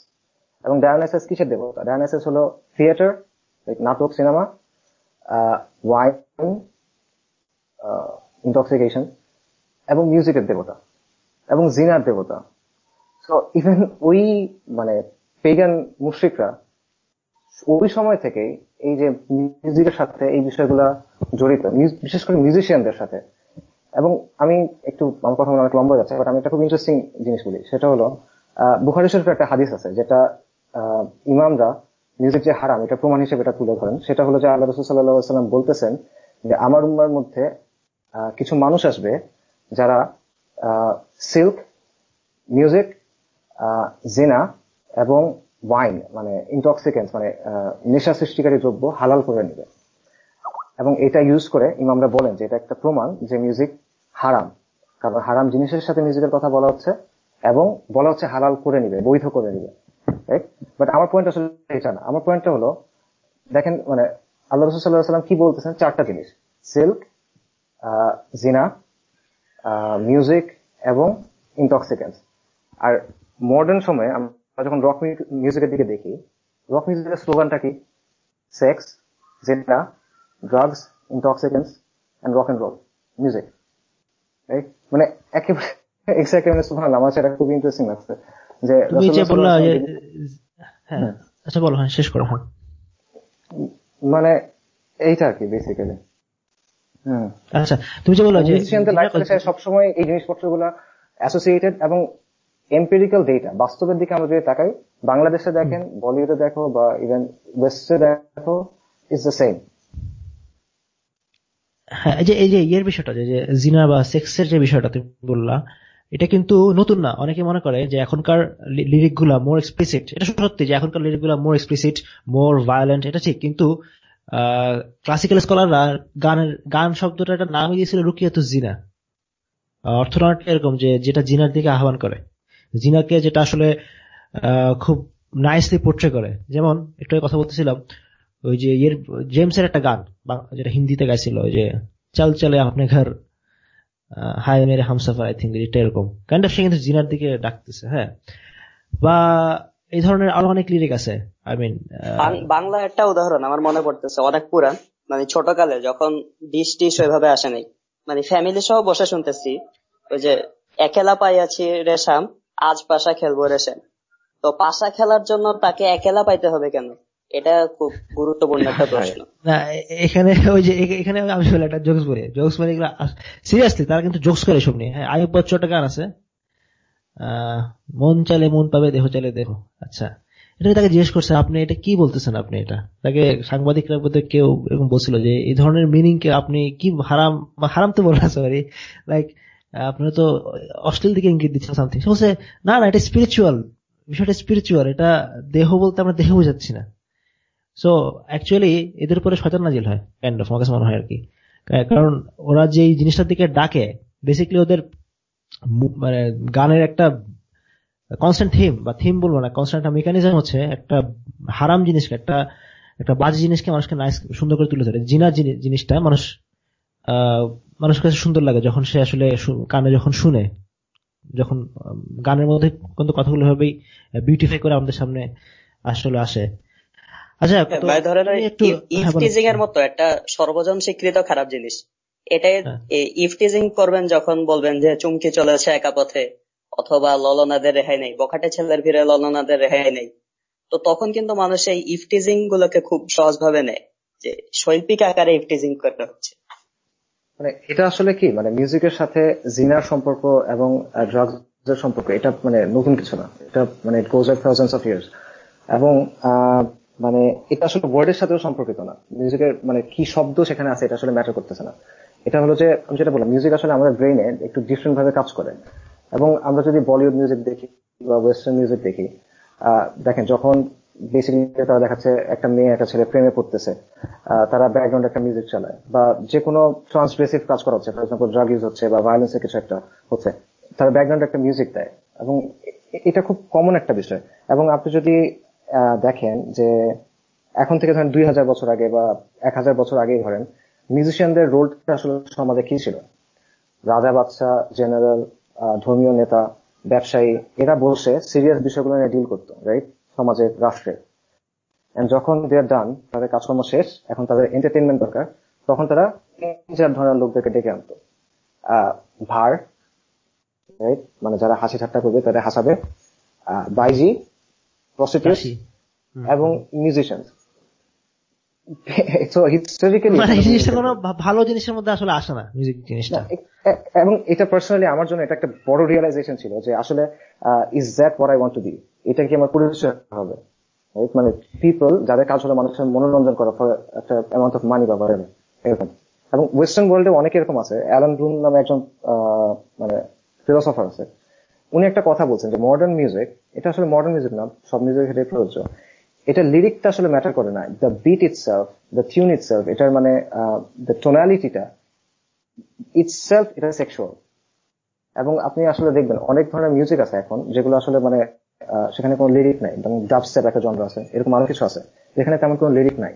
এবং ডায়োনাইসাস কিসের দেবতা? ডায়োনাইসাস হলো থিয়েটার নাটক সিনেমা ওয়াইন ইন্টক্সিকেশন এবং মিউজিকের দেবতা, এবং জিনার দেবতা। সো ইভেন ওই মানে পেগান মুশ্রিকরা, ওই সময় থেকে এই যে মিউজিকের সাথে এই বিষয়গুলা জড়িত বিশেষ করে মিউজিশিয়ানদের সাথে এবং আমি একটু, আমার কথা অনেক লম্বা যাচ্ছে বাট আমি একটা খুব ইন্টারেস্টিং জিনিস বলি। সেটা হলো বুখারি শরীফের একটা হাদিস আছে, যেটা ইমামরা নিজের যে হারাম, এটা প্রমাণ হিসেবে এটা তুলে ধরেন। সেটা হলো যে আল্লাহ রসুল সাল্লাম বলতেছেন যে, আমার উম্মার মধ্যে কিছু মানুষ আসবে যারা সিল্ক মিউজিক জেনা এবং ওয়াইন মানে ইন্টক্সিকেন্স মানে নেশা সৃষ্টিকারী দ্রব্য হালাল করে নেবে। এবং এটা ইউজ করে ইমামরা বলেন যে, এটা একটা প্রমাণ যে মিউজিক হারাম। কারণ হারাম জিনিসের সাথে মিউজিকের কথা বলা হচ্ছে এবং বলা হচ্ছে হালাল করে নিবে, বৈধ করে নিবে। বাট আমার পয়েন্ট আসলে এটা না। আমার পয়েন্টটা হলো, দেখেন মানে আল্লাহ রসুল সাল্লাহ কি বলতেছেন? চারটা জিনিস। সিল্ক জিনা মিউজিক এবং ইন্টক্সিকেন্স আর মডার্ন সময়ে আমরা যখন রক মিউজিকের দিকে দেখি রক মিউজিকের স্লোগানটা কি? সেক্স জিনা drugs intoxicants and rock and roll music মানে একেবারে এক্স্যাক্টলি মানে আমার সেটা খুব ইন্টারেস্টিং লাগছে যে যে বললা হ্যাঁ আচ্ছা বলো হ্যাঁ শেষ করো হ্যাঁ। মানে এইটা আর কি বেসিক্যালি আচ্ছা তুমি যে বললা যে সবসময় এই জিনিসপত্রগুলো অ্যাসোসিয়েটেড এবং এম্পিরিক্যাল ডেটা বাস্তবের দিকে আমরা যদি তাকাই বাংলাদেশে দেখেন বলিউডে দেখো বা ইভেন ওয়েস্টে দেখো ইজ দ্য সেম হ্যাঁ যে, এই যে, ইয়ের বিষয়টা যে জিনা বা সেক্সের যে বিষয়টা তুমি বললা, এটা কিন্তু নতুন না। অনেকে মনে করে যে এখনকার লিরিকগুলা মোর এক্সপ্লিসিট এটা সত্যি যে এখনকার লিরিকগুলা মোর এক্সপ্লিসিট মোর ভায়োলেন্ট এটা ঠিক। কিন্তু ক্লাসিক্যাল স্কলাররা গানের, গান শব্দটা একটা নামই দিয়েছিল রুকিয়াতু জিনা। অর্থনয়নটা এরকম যে, যেটা জিনার দিকে আহ্বান করে। জিনাকে যেটা আসলে খুব নাইসলি পোট্রে করে। যেমন, একটু কথা বলতেছিলাম ওই যে ইয়ের জেমসের একটা গান যেটা হিন্দিতে গাইছিল, ওই যে, চাল চলে আপনি ঘর হাই মেরে হামসাফার আই থিঙ্ক এটা এরকম। অফ সে কিন্তু জিনার দিকে ডাকতেছে হ্যাঁ। বা এই ধরনের আরও অনেক লিরিক আছে আই মিন বাংলা একটা উদাহরণ আমার মনে পড়তেছে, অনেক পুরান মানে ছোটকালে যখন ডিশ টিশ ওইভাবে আসে নাই মানে ফ্যামিলি সহ বসে শুনতেছি, ওই যে, একেলা পাইয়াছি রেশাম আজ পাশা খেলব রেশাম তো পাশা খেলার জন্য তাকে একেলা পাইতে হবে কেন? এটা খুব গুরুত্বপূর্ণ একটা প্রশ্ন। না এখানে ওই যে এখানে আমি একটা জোকস বলি। জোকস মানে এগুলো সিরিয়াসলি তারা কিন্তু জোকস করে সব নিয়ে। হ্যাঁ আয়ুব বচ্চর গান আছে। মন চালে মন পাবে দেহ চালে দেহ। আচ্ছা এটা তাকে জিজ্ঞেস করছে আপনি এটা কি বলতেছেন আপনি এটা? তাকে সাংবাদিকরা মধ্যে কেউ এরকম বলছিল যে এই ধরনের মিনিং কে আপনি কি হারাম হারাম তো বললেন সরি লাইক আপনারা তো অশ্লীল দিকে ইঙ্গিত দিচ্ছেন সামথিং সে বলছে না না এটা স্পিরিচুয়াল বিষয়টা স্পিরিচুয়াল এটা দেহ বলতে আমরা দেহ বোঝাচ্ছি না। সো অ্যাকচুয়ালি এদের উপরে শয়তান নাজিল হয় কাইন্ড অফ আমার কাছে মনে হয় আর কি। কারণ ওরা যে জিনিসটার দিকে ডাকে বেসিক্যালি ওদের মানে গানের একটা কনস্ট্যান্ট থিম বা থিম বলব না কনস্ট্যান্ট মেকানিজম হচ্ছে একটা হারাম জিনিসকে, একটা একটা বাজে জিনিসকে মানুষকে নাইস সুন্দর করে তুলে ধরে। জিনা জিনিসটা মানুষ মানুষের কাছে সুন্দর লাগে যখন সে আসলে কানে যখন শুনে, যখন গানের মধ্যে কিন্তু কথাগুলো ভাবেই বিউটিফাই করে আমাদের সামনে আসলে আসে। আচ্ছা ধরেন ইফটিজিং এর মতো একটা সর্বজন স্বীকৃত খারাপ জিনিস। এটাই ইফটিজিং করবেন যখন বলবেন যে চুমকি চলেছে একা পথে অথবা ললনাদের রেহাই নেই। বখাটে ছেলের ভিড়ে ললনাদের রেহাই নেই। তো তখন কিন্তু মানুষ এই ইফটিজিং গুলোকে খুব সহজভাবে নেয় যে শৈল্পিক আকারে ইফটিজিং করতে হচ্ছে। মানে এটা আসলে কি? মানে মিউজিকের সাথে জিনার সম্পর্ক এবং ড্রাগস এর সম্পর্ক এটা মানে নতুন কিছু না। এটা মানে it goes thousands of years এবং মানে এটা আসলে ওয়ার্ডের সাথেও সম্পর্কিত না। মিউজিকের মানে কি শব্দ সেখানে আছে, এটা আসলে ম্যাটার করতেছে না। এটা হলো যে, আমি যেটা বললাম মিউজিক আসলে আমাদের ব্রেইনে একটু ডিফারেন্ট ভাবে কাজ করে। এবং আমরা যদি বলিউড মিউজিক দেখি বা ওয়েস্টার্ন মিউজিক দেখি দেখেন, যখন বেসিক্যালি তারা দেখাচ্ছে একটা মেয়ে, একটা ছেলে প্রেমে পড়তেছে তারা ব্যাকগ্রাউন্ড একটা মিউজিক চালায়। বা যে কোনো ট্রান্সগ্রেসিভ কাজ করা হচ্ছে ফর এক্সাম্পল ড্রাগ ইউজ হচ্ছে বা ভায়োলেন্সের কিছু একটা হচ্ছে, তারা ব্যাকগ্রাউন্ড একটা মিউজিক দেয়। এবং এটা খুব কমন একটা বিষয়। এবং আপনি যদি দেখেন যে এখন থেকে ধরেন দুই হাজার বছর আগে বা এক হাজার বছর আগে ধরেন মিউজিশিয়ানদের রোলটা আসলে সমাজে কি ছিল? রাজা বাদশাহ জেনারেল ধর্মীয় নেতা, ব্যবসায়ী, এরা বসে সিরিয়াস বিষয়গুলো নিয়ে ডিল করতো রাইট সমাজের রাষ্ট্রে যখন দে ডান তাদের কাজকর্ম শেষ, এখন তাদের এন্টারটেনমেন্ট দরকার, তখন তারা তিন চার ধরনের লোকদেরকে ডেকে আনতো। ভার রাইট মানে যারা হাসি ঠাট্টা করবে, তাদের হাসাবে। বাইজি প্রসিকিউট এবং মিউজিশিয়ান মানে ভালো জিনিসের মধ্যে আসলে আসে না মিউজিক জিনিসটা। এবং এটা পার্সোনালি আমার জন্য এটা একটা বড় রিয়েলাইজেশন ছিল যে আসলে is that what I want to be এটা কি আমার পরিচয় হবে? মানে পিপল যাদের কাজ হলো মানুষের মনোরঞ্জন করা ফর একটা অ্যামাউন্ট অফ মানি বা এরকম। এবং ওয়েস্টার্ন ওয়ার্ল্ডে অনেক এরকম আছে। অ্যালান ব্রুম নামে একজন মানে ফিলোসফার আছে। উনি একটা কথা বলছেন যে মডার্ন মিউজিক এটা আসলে মডার্ন মিউজিক না, সব মিউজিকের ক্ষেত্রে প্রযোজ্য। এটা লিরিকটা আসলে ম্যাটার করে না। The beat itself the tune itself এটার মানে দ্য টোনালিটিটা ইটসেলফ এটা সেক্সুয়াল এবং আপনি আসলে দেখবেন অনেক ধরনের মিউজিক আছে এখন, যেগুলো আসলে মানে সেখানে কোনো লিরিক নাই। যেমন ডাবস্টেপ একটা যন্ত্র আছে, এরকম আরও কিছু আছে, যেখানে তেমন কোনো লিরিক নাই।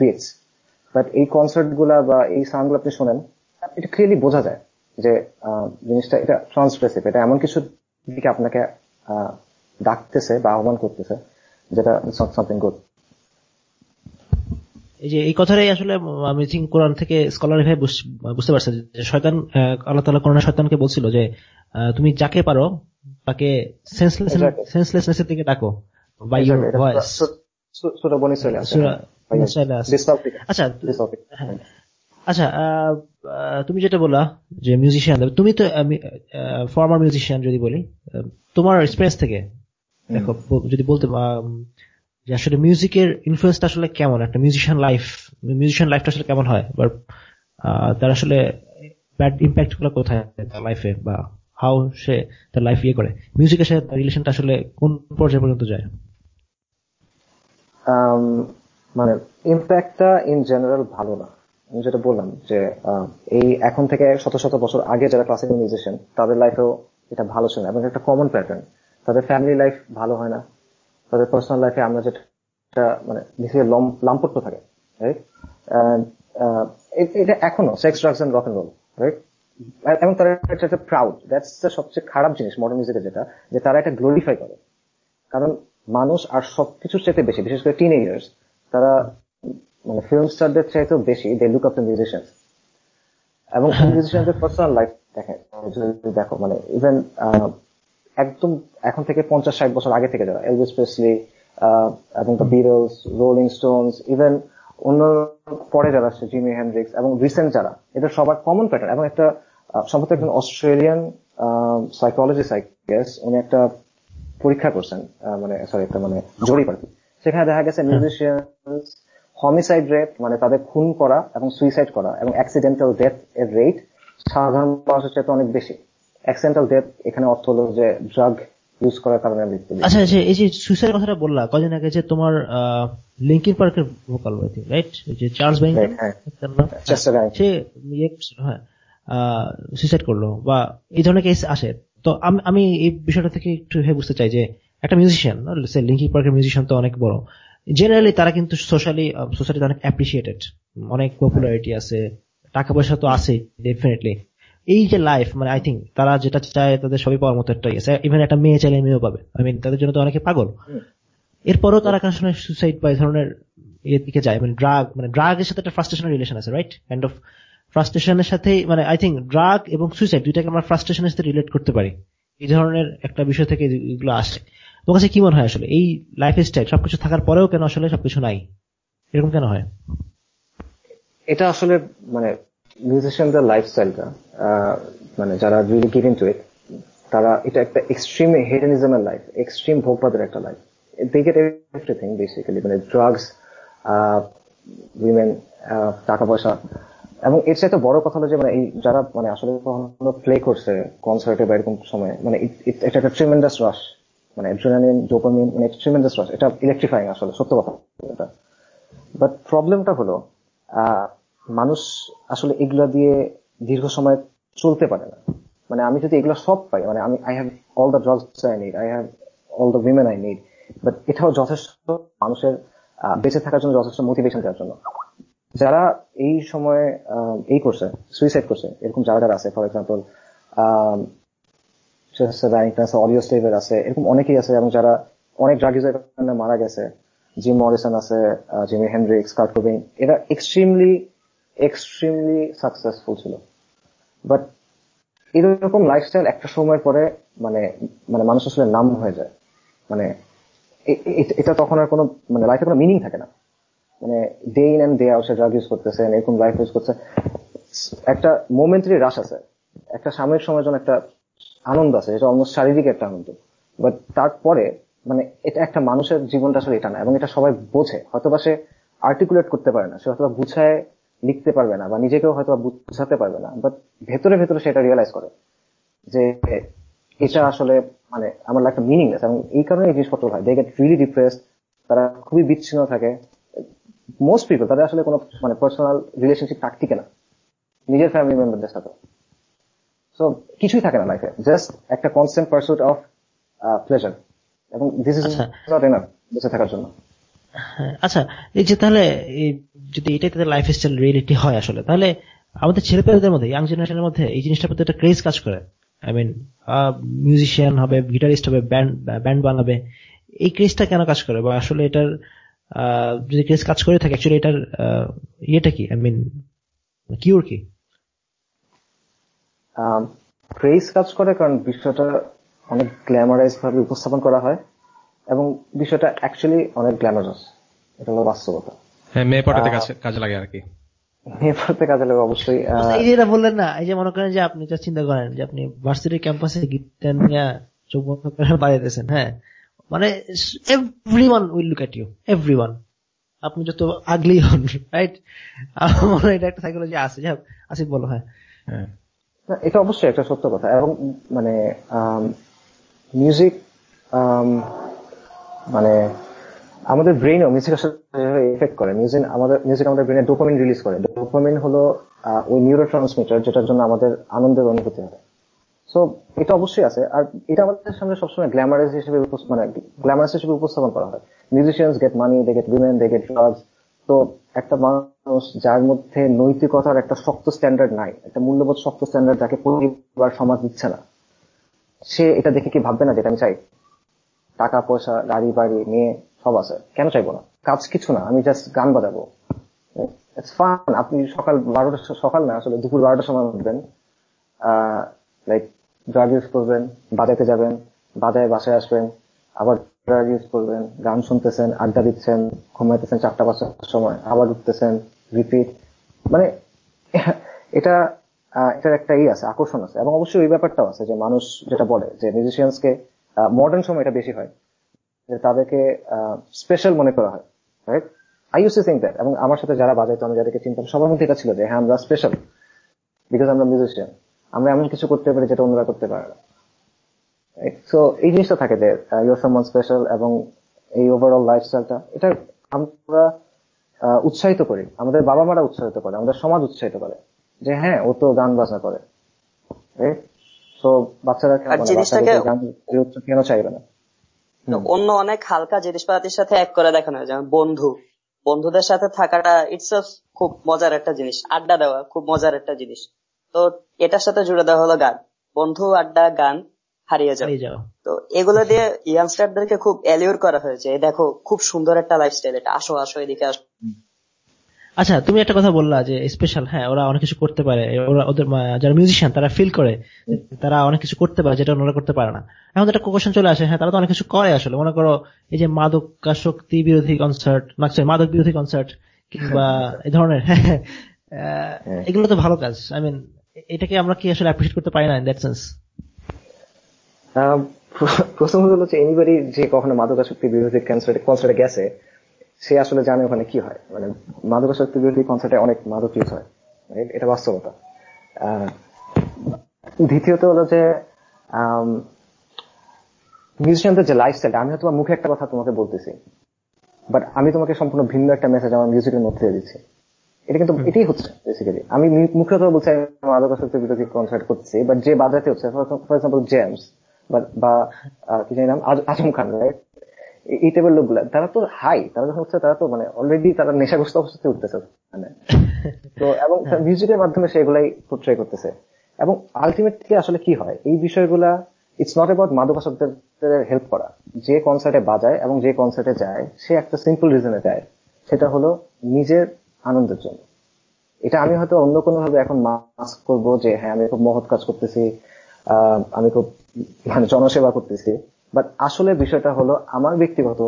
বিটস বাট এই কনসার্ট বা এই সাউন্ড আপনি শোনেন, এটা ক্লিয়ারলি বোঝা যায়। যে জিনিসটা এটা ট্রান্সপ্রেসিভ এটা এমন কিছু দিকে আপনাকে ডাকতেছে বা আহ্বান করতেছে যেটা সামথিং গুড এই যে এই কথাটাই আসলে আমি থিঙ্ক কোরআন থেকে স্কলার ভাই বুঝতে পারছে যে শয়তান আল্লাহ তালা কোরআন শয়তানকে বলছিল যে তুমি যাকে পারো তাকে সেন্সলেসনেস এর দিকে ডাকো বাই ইউর ভয়েস আচ্ছা হ্যাঁ। আচ্ছা তুমি যেটা বললা যে মিউজিশিয়ান তুমি তো ফর্মার মিউজিশিয়ান যদি বলি তোমার এক্সপিরিয়েন্স থেকে দেখো যদি বলতে যে আসলে মিউজিকের ইনফ্লুয়েন্সটা আসলে কেমন? একটা মিউজিশিয়ান লাইফ মিউজিশিয়ান লাইফটা আসলে কেমন হয়? বা তার আসলে ব্যাড ইম্প্যাক্টগুলো কোথায় তার লাইফে বা হাউ সে তার লাইফ ইয়ে করে? মিউজিকের সাথে তার রিলেশনটা আসলে কোন পর্যায়ে পর্যন্ত যায়? মানে ইম্প্যাক্টটা ইন জেনারেল ভালো না। আমি যেটা বললাম যে এই এখন থেকে শত শত বছর আগে যারা ক্লাসিক্যাল মিউজিশিয়ান তাদের লাইফেও এটা ভালো ছিল এবং একটা কমন প্যাটার্ন তাদের ফ্যামিলি লাইফ ভালো হয় না। তাদের পার্সোনাল লাইফে আমরা যেটা মানে বেশিরভাগ লাম্পট্য থাকে এটা এখনও sex drugs and rock and roll right এবং তারা একটা প্রাউড দ্যাটস সবচেয়ে খারাপ জিনিস মডার্ন মিউজিকে যেটা, যে তারা এটা গ্লোরিফাই করে। কারণ মানুষ আর সবকিছুর চাইতে বেশি, বিশেষ করে টিন তারা মানে ফিল্ম স্টারদের চাইতেও বেশি they look up the musician এবং মিউজিশিয়ানদের পার্সোনাল লাইফ দেখে যদি দেখো মানে ইভেন একদম এখন থেকে পঞ্চাশ ষাট বছর আগে থেকে যারা এলভিস প্রেসলি এবং the Beatles Rolling Stones even অন্য পরে যারা আছে জিমি হেনরিক্স এবং রিসেন্ট যারা এটা সবার কমন প্যাটার্ন এবং একটা সম্ভবত একজন অস্ট্রেলিয়ান সাইকোলজিস্ট আই গেস উনি একটা পরীক্ষা করছেন মানে সরি একটা মানে জরিপ আর কি। সেখানে দেখা গেছে মিউজিশিয়ান হমিসাইড রেট মানে তাদের খুন করা এবং সুইসাইড করা এবং অ্যাক্সিডেন্টাল ডেথ এর রেট সাধারণ মানুষের চাইতে অনেক বেশি। অ্যাক্সিডেন্টাল ডেথ এখানে অর্থ হলো যে ড্রাগ ইউজ করার কারণে মৃত্যু। আচ্ছা আচ্ছা এই যে সুইসাইড কথাটা বললা কদিন আগে যে তোমার লিঙ্কিন পার্কের ভোকাল রাইট যে চার্লস ব্যাংক সে হ্যাঁ সুইসাইড করল বা এই ধরনের কেস আসে। তো আমি এই বিষয়টা থেকে একটু বুঝতে চাই যে একটা মিউজিশিয়ান লিঙ্কিং পার্কের মিউজিশিয়ান তো অনেক বড় জেনারেলি তারা কিন্তু সোশ্যালি সোসাইটিতে অনেক অ্যাপ্রিসিয়েটেড অনেক পপুলারিটি আছে। টাকা পয়সা তো আছে ডেফিনেটলি এই যে লাইফ মানে আই থিঙ্ক তারা যেটা চায় তাদের সবই পাওয়ার মতো একটা ইয়ে ইভেন একটা মেয়ে চাইলে মেয়েও পাবে। আই মিন তাদের জন্য তো অনেকে পাগল। এরপরও তারা আসলে সুসাইড বা এই ধরনের ইয়ের দিকে যায়। মানে ড্রাগ মানে ড্রাগের সাথে একটা ফ্রাস্ট্রেশনের রিলেশন আছে রাইট কাইন্ড অফ ফ্রাস্ট্রেশনের সাথে মানে আই থিঙ্ক ড্রাগ এবং সুইসাইড দুইটাকে আমরা ফ্রাস্ট্রেশনের সাথে রিলেট করতে পারি। এই ধরনের একটা বিষয় থেকে এগুলো আসে। তোমার কাছে কি মনে হয় আসলে? এই লাইফ স্টাইল সবকিছু থাকার পরেও কেন আসলে সবকিছু নাই? এরকম কেন হয়? এটা আসলে মানে মিউজিশিয়ানদের লাইফস্টাইলটা মানে যারা really give in to it তারা, এটা একটা এক্সট্রিম হেডেনিজমের লাইফ এক্সট্রিম ভোগবাদের একটা লাইফ দে এভরিথিং বেসিক্যালি মানে ড্রাগস উইমেন টাকা পয়সা এবং এর চাইতে বড় কথা হলো যে মানে এই যারা মানে আসলে প্লে করছে কনসার্টে বা এরকম সময় মানে এটা একটা ট্রিমেন্ডাস রাশ মানে অ্যাড্রিনালিন ডোপামিন মানে এটা ইলেকট্রিফাইং আসলে, সত্য কথা এটা। বাট প্রবলেমটা হলো মানুষ আসলে এগুলা দিয়ে দীর্ঘ সময় চলতে পারে না। মানে আমি যদি এগুলো সব পাই মানে আমি I have all the drugs I need I have all the women I need but এটাও যথেষ্ট মানুষের বেঁচে থাকার জন্য যথেষ্ট মোটিভেশন দেওয়ার জন্য। যারা এই সময়ে এই করছে সুইসাইড করছে, এরকম যারা যারা আছে ফর এক্সাম্পল অডিও আছে এরকম অনেকেই আছে এবং যারা অনেক ড্রাগ মারা গেছে। জিম মরিসন আছে জিমি হেনরিক্স এরা এক্সট্রিমলি এক্সট্রিমলি সাকসেসফুল ছিল। বাট এরকম লাইফস্টাইল একটা সময়ের পরে মানে মানে মানুষ আসলে নাম হয়ে যায়। মানে এটা তখন আর কোনো মানে লাইফে কোনো মিনিং থাকে না। মানে day in and day out say drug use করতেছে, এরকম লাইফ ইউজ করছে। একটা মোমেন্টারি রাশ আছে। একটা সাময়িক সময়ের জন্য একটা আনন্দ আছে, এটা অলমোস্ট শারীরিক একটা আনন্দ। বাট তারপরে মানে এটা একটা মানুষের জীবনটা আসলে এটা না, এবং এটা সবাই বোঝে। হয়তোবা সে আর্টিকুলেট করতে পারে না, সে হয়তো বুঝায় লিখতে পারবে না, বা নিজেকেও হয়তো বুঝাতে পারবে না বাট ভেতরে ভেতরে সেটা রিয়েলাইজ করে যে এটা আসলে মানে আমার লাইফটা মিনিংলেস এবং এই কারণে এই জিনিসপত্র হয়। দে গেট রিলি ডিপ্রেস তারা খুবই বিচ্ছিন্ন থাকে। মোস্ট পিপল তাদের আসলে কোনো মানে পার্সোনাল রিলেশনশিপ থাকতে না নিজের ফ্যামিলি মেম্বারদের সাথে। সো কিছুই থাকে না লাইফে জাস্ট একটা কনস্ট্যান্ট পার্সুট অফ প্লেজার এবং দিস ইজ নট এনাফ বেঁচে থাকার জন্য। আচ্ছা এই যে তাহলে যদি এটাই তাদের লাইফ স্টাইল রিয়েলিটি হয় আসলে তাহলে আমাদের ছেলেপেলেদের মধ্যে ইয়াং জেনারেশনের মধ্যে এই জিনিসটার প্রতি একটা ক্রেজ কাজ করে। আই মিন মিউজিশিয়ান হবে গিটারিস্ট হবে ব্যান্ড ব্যান্ড বানাবে। এই ক্রেজটা কেন কাজ করে? বা আসলে এটার আহ, যদি কেস কাজ করে থাকে অ্যাকচুয়ালি এটার ইয়েটা কি? আই মিন কিউর কি? ক্রেজ কাজ করে কারণ বিষয়টা অনেক গ্ল্যামারাইজ ভাবে উপস্থাপন করা হয় এবং বিষয়টা অ্যাকচুয়ালি অনেক গ্ল্যামারাস এটা হলো বাস্তবতা। হ্যাঁ মেয়ে পটাতে কাজে কাজে লাগে আর কি মেয়ে পড়তে কাজে লাগে অবশ্যই এই যেটা বললেন না এই যে মনে করেন যে আপনি যা চিন্তা করেন যে আপনি ভার্সিটি ক্যাম্পাসে গিটার নিয়ে চোখ বন্ধ করে বাজাইতেছেন হ্যাঁ? মানে every one will look at you everyone আপনি যত আগলি হন রাইট আমার মনে হয় এটা একটা সাইকোলজি আছে। যাই হোক, আসিফ বলো হ্যাঁ। হ্যাঁ। এটা অবশ্যই একটা সত্য কথা। এবং মানে মিউজিক মানে আমাদের ব্রেনও মিউজিক এফেক্ট করে মিউজিক আমাদের মিউজিক আমাদের ব্রেনে ডোপামিন রিলিজ করে। ডোপামিন হলো ওই নিউরো ট্রান্সমিটার যেটার জন্য আমাদের আনন্দের অনুভূতি হয় সো এটা অবশ্যই আছে। আর এটা আমাদের সামনে সবসময় গ্ল্যামারাস হিসেবে মানে গ্ল্যামারাস হিসেবে উপস্থাপন করা হয়। Musicians get money they get women they get drugs তো একটা মানুষ যার মধ্যে নৈতিকতার একটা শক্ত স্ট্যান্ডার্ড নাই, একটা মূল্যবোধ শক্ত স্ট্যান্ডার্ড যাকে পরিবার, সমাজ দিচ্ছে না, সে এটা দেখে কি ভাববে না যেটা আমি চাই? টাকা, পয়সা, গাড়ি, বাড়ি, মেয়ে, সব আছে। কেন চাইব না? কাজ কিছু না, আমি জাস্ট গান বাজাবো। ফান আপনি সকাল বারোটা সকাল না, আসলে দুপুর বারোটার সময় উঠবেন লাইক ড্রাগ ইউজ করবেন বাজাতে যাবেন, বাজায় বাসায় আসবেন আবার ড্রাগ ইউজ করবেন, গান শুনতেছেন, আড্ডা দিচ্ছেন, ঘুমাইতেছেন চারটা পাঁচটার সময়, আবার উঠতেছেন রিপিট মানে এটা এটার একটা ই আছে, আকর্ষণ আছে। এবং অবশ্যই ওই ব্যাপারটাও আছে যে মানুষ যেটা বলে, যে মিউজিশিয়ানসকে মডার্ন সময় এটা বেশি হয়। যে তাদেরকে স্পেশাল মনে করা হয় right I use to think that এবং আমার সাথে যারা বাজাইতো, আমি যাদেরকে চিনতাম, সবার মধ্যে এটা ছিল যে হ্যাঁ আমরা স্পেশাল বিকজ আমরা মিউজিশিয়ান আমরা এমন কিছু করতে পারি যেটা অন্যরা করতে পারে না। সো এই জিনিসটা থাকে যে ইউর সামান স্পেশাল এবং এই ওভারঅল লাইফস্টাইলটা এটা আমরা উৎসাহিত করি। আমাদের বাবা মারা উৎসাহিত করে আমাদের সমাজ উৎসাহিত করে যে হ্যাঁ ও তো গান বাজনা করে। তো বাচ্চারা কেন চাইবে না? অন্য অনেক হালকা জিনিসপাতির সাথে এক করে দেখানো হয় যেমন বন্ধু। বন্ধুদের সাথে থাকাটা ইটস খুব মজার একটা জিনিস। আড্ডা দেওয়া খুব মজার একটা জিনিস। তো এটার সাথে জুড়ে দেওয়া হলো গান। বন্ধু আড্ডা গান। হারিয়ে যাও। তো এগুলো দিয়ে ইয়াংস্টারদেরকে খুব অ্যালিওর করা হয়েছে। দেখো খুব সুন্দর একটা লাইফস্টাইল এটা। আসো আসো এদিকে আসো। আচ্ছা তুমি একটা কথা বললা যে স্পেশাল হ্যাঁ ওরা অনেক কিছু করতে পারে। ওরা ওদের যারা মিউজিশিয়ান তারা ফিল করে তারা অনেক কিছু করতে পারে যেটা ওনারা করতে পারে না। এখন একটা কোয়েশন চলে আসে হ্যাঁ তারা তো অনেক কিছু করে আসলে। মনে করো এই যে মাদকাসক্তি বিরোধী কনসার্ট মাদক বিরোধী কনসার্ট কিংবা এই ধরনের হ্যাঁ, আহ, এগুলো তো ভালো কাজ। আই মিন এটাকে আমরা কি আসলে অ্যাপ্রিসিয়েট করতে পারি না ইন দ্যাট সেন্স আহ, প্র- প্রথমত হলো যে এনিবাডি যে কখনো মাদকাসক্তি বিরোধী কনসার্টে কনসার্টে গেছে সে আসলে জানে ওখানে কি হয়। মানে মাদকাসক্তি বিরোধী কনসার্টে অনেক মাদক ইউজ হয় এটা বাস্তবতা। দ্বিতীয়ত হলো যে মিউজিশিয়ানদের যে লাইফস্টাইল আমি হয়তো মুখে একটা কথা তোমাকে বলতেছি বাট আমি তোমাকে সম্পূর্ণ ভিন্ন একটা মেসেজ আমার মিউজিকের মধ্যে দিয়ে দিচ্ছি। এটা কিন্তু এটাই হচ্ছে বেসিক্যালি আমি মুখে বলছি আমি মাদকাসক্তি বিরোধী কনসার্ট করছি বাট যে বাজাতে হচ্ছে ফর এক্সাম্পল জেমস বা কি জানি নাম আজম খান রাইট এই টাইপের লোকগুলা তারা তো হাই তারা যখন হচ্ছে তারা তো মানে অলরেডি তারা নেশাগ্রস্ত অবস্থাতে উঠতেছে মানে। তো এবং মিউজিকের মাধ্যমে সেগুলাই পোট্রে করতেছে। এবং আলটিমেটলি আসলে কি হয় এই বিষয়গুলা ইটস নট অ্যাবাউট মাদকাসক্তের হেল্প করা। যে কনসার্টে বাজায় এবং যে কনসার্টে যায় সে একটা সিম্পল রিজনে যায় সেটা হলো নিজের আনন্দের জন্য। এটা আমি হয়তো অন্য কোনো ভাবে এখন মাস্ক করব যে হ্যাঁ আমি খুব মহৎ কাজ করতেছি আমি খুব মানে জনসেবা করতেছি। বাট আসলে বিষয়টা হলো আমার ব্যক্তিগত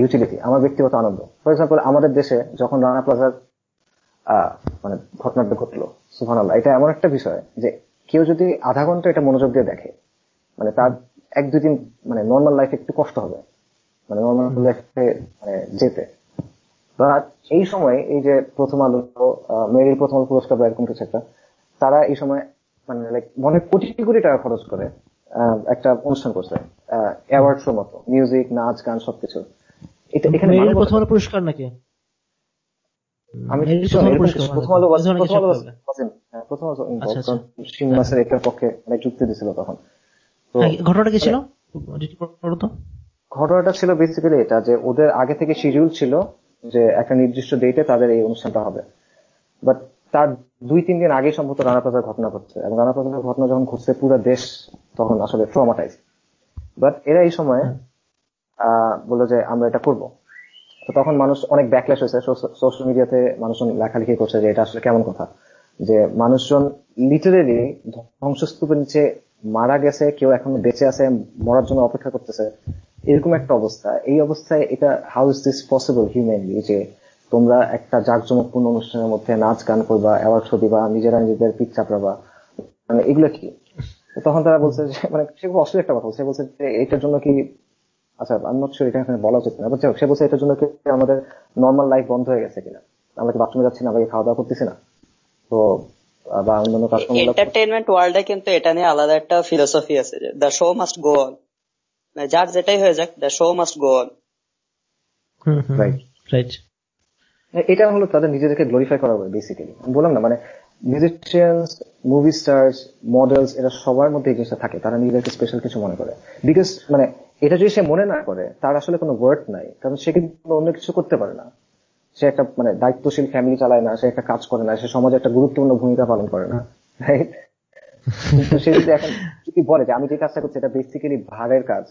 ইউটিলিটি আমার ব্যক্তিগত আনন্দ। ফর এক্সাম্পল আমাদের দেশে যখন রানা প্লাজার মানে ঘটনাটা ঘটলো সুহান এটা এমন একটা বিষয় যে কেউ যদি আধা ঘণ্টা এটা মনোযোগ দিয়ে দেখে মানে তার এক দুই দিন মানে নর্মাল লাইফে একটু কষ্ট হবে মানে নর্মাল লাইফে মানে যেতে। এই সময় এই যে প্রথম আলো মেরিল প্রথম আলো পুরস্কার বা এরকম কিছু একটা তারা এই সময় মানে লাইক মনে কোটি কোটি টাকা খরচ করে একটা অনুষ্ঠান করছে অ্যাওয়ার্ড শো মতো মিউজিক নাচ গান সবকিছু। এটা এখানে প্রথম আলো পুরস্কার নাকি? আমি প্রথম আলো এরকম পুরস্কার কিছু- প্রথম আলো প্রথম আলো একটা হবে। wasn't, হ্যাঁ, আচ্ছা, আচ্ছা। কারণ শিং মাসের এটার পক্ষে অনেক যুক্তি দিছিল তখন। হ্যাঁ, ঘটনাটা কি ছিল? ঘটনাটা ছিল বেসিক্যালি এটা যে ওদের আগে থেকে শিডিউল ছিল যে একটা নির্দিষ্ট ডেটে তাদের এই অনুষ্ঠানটা হবে। বাট তার দুই তিন দিন আগে সম্ভবত রানা প্লাজার ঘটনা ঘটছে। এবং রানা প্লাজার ঘটনা যখন ঘটছে পুরো দেশ তখন আসলে ট্রমাটাইজ বাট এরা এই সময় আহ বলল যে আমরা এটা করব। তো তখন মানুষ অনেক ব্যাকলেস হয়েছে। সোশ্যাল মিডিয়াতে মানুষজন লেখালেখি করছে যে এটা আসলে কেমন কথা। যে মানুষজন লিটারেলি ধ্বংসস্তূপের নিচে মারা গেছে কেউ এখন বেঁচে আছে মরার জন্য অপেক্ষা করতেছে। এরকম একটা অবস্থা। এই অবস্থায় এটা how is this possible humanly যে তোমরা একটা জাঁকজমকপূর্ণ অনুষ্ঠানের মধ্যে নাচ গান করবা অ্যাওয়ার্ড শো দিবা নিজেরা নিজেদের পিক চাপড়াবা। মানে এগুলো কি? তখন তারা বলছে যে মানে সে খুব অশ্লীল একটা কথা সে বলছে যে এটার জন্য কি আচ্ছা আমি নট শিওর এটা এখানে বলা উচিত না। সে বলছে এটার জন্য কি আমাদের নর্মাল লাইফ বন্ধ হয়ে গেছে কিনা? আমরা কি বাথরুমে যাচ্ছি না? আমরা কি খাওয়া দাওয়া করতেছি না? তো বা অন্যান্য এন্টারটেইনমেন্ট ওয়ার্ল্ডে কিন্তু এটা নিয়ে আলাদা একটা ফিলোসফি আছে যে the show must go on যার যেটাই হয়ে যাক the show must go on right right এটা হলো তাদের নিজেদেরকে গ্লোরিফাই করা হবে বেসিক্যালি বললাম না মানে মিউজিশিয়ানস মুভি স্টার্স মডেলস এরা সবার মধ্যে এই জিনিসটা থাকে তারা নিজেদেরকে স্পেশাল কিছু মনে করে। বিকজ মানে এটা যদি সে মনে না করে তার আসলে কোনো ওয়ার্ড নাই কারণ সে কিন্তু অন্য কিছু করতে পারে না। সে একটা মানে দায়িত্বশীল ফ্যামিলি চালায় না সে একটা কাজ করে না সে সমাজে একটা গুরুত্বপূর্ণ ভূমিকা পালন করে না রাইট সে যদি এখন যদি বলে যে আমি যে কাজটা করছি এটা বেসিক্যালি ভাড়ের কাজ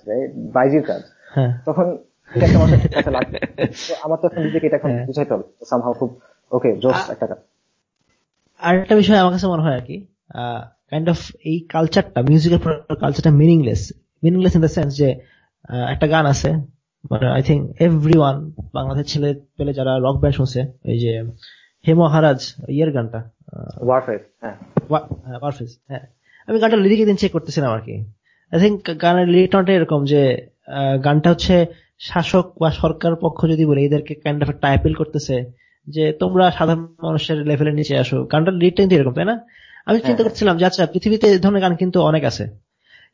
বাইজির কাজ। হ্যাঁ। তখন এটা একটা মানুষের কাছে লাগবে। আমার তো এখন নিজেকে এটা এখন হ্যাঁ। বুঝাইতে হবে সামহাও খুব ওকে জোস একটা আর একটা বিষয় আমার কাছে মনে হয় আর কি কাইন্ড অফ এই কালচারটা মিউজিকের কালচারটা meaningless meaningless in the sense যে একটা গান আছে মানে আই থিঙ্ক এভরি ওয়ান বাংলাদেশের ছেলে পেলে যারা রক ব্যান্ড শুনছে এই যে হে মহারাজ ইয়ের গানটা ওয়ারফেয়ার হ্যাঁ। হ্যাঁ আমি গানটা লিরিক দিন চেক করতেছিলাম আর কি। আই থিঙ্ক গানের লিরিকটা এরকম যে আহ, গানটা হচ্ছে শাসক বা সরকার পক্ষ যদি বলে এদেরকে কাইন্ড অফ একটা অ্যাপিল করতেছে যে তোমরা সাধারণ মানুষের লেভেলের নিচে আসো। গানটার লিডটা কিন্তু এরকম তাই না? আমি চিন্তা হ্যাঁ। করছিলাম যে আচ্ছা পৃথিবীতে এই ধরনের গান কিন্তু অনেক আছে।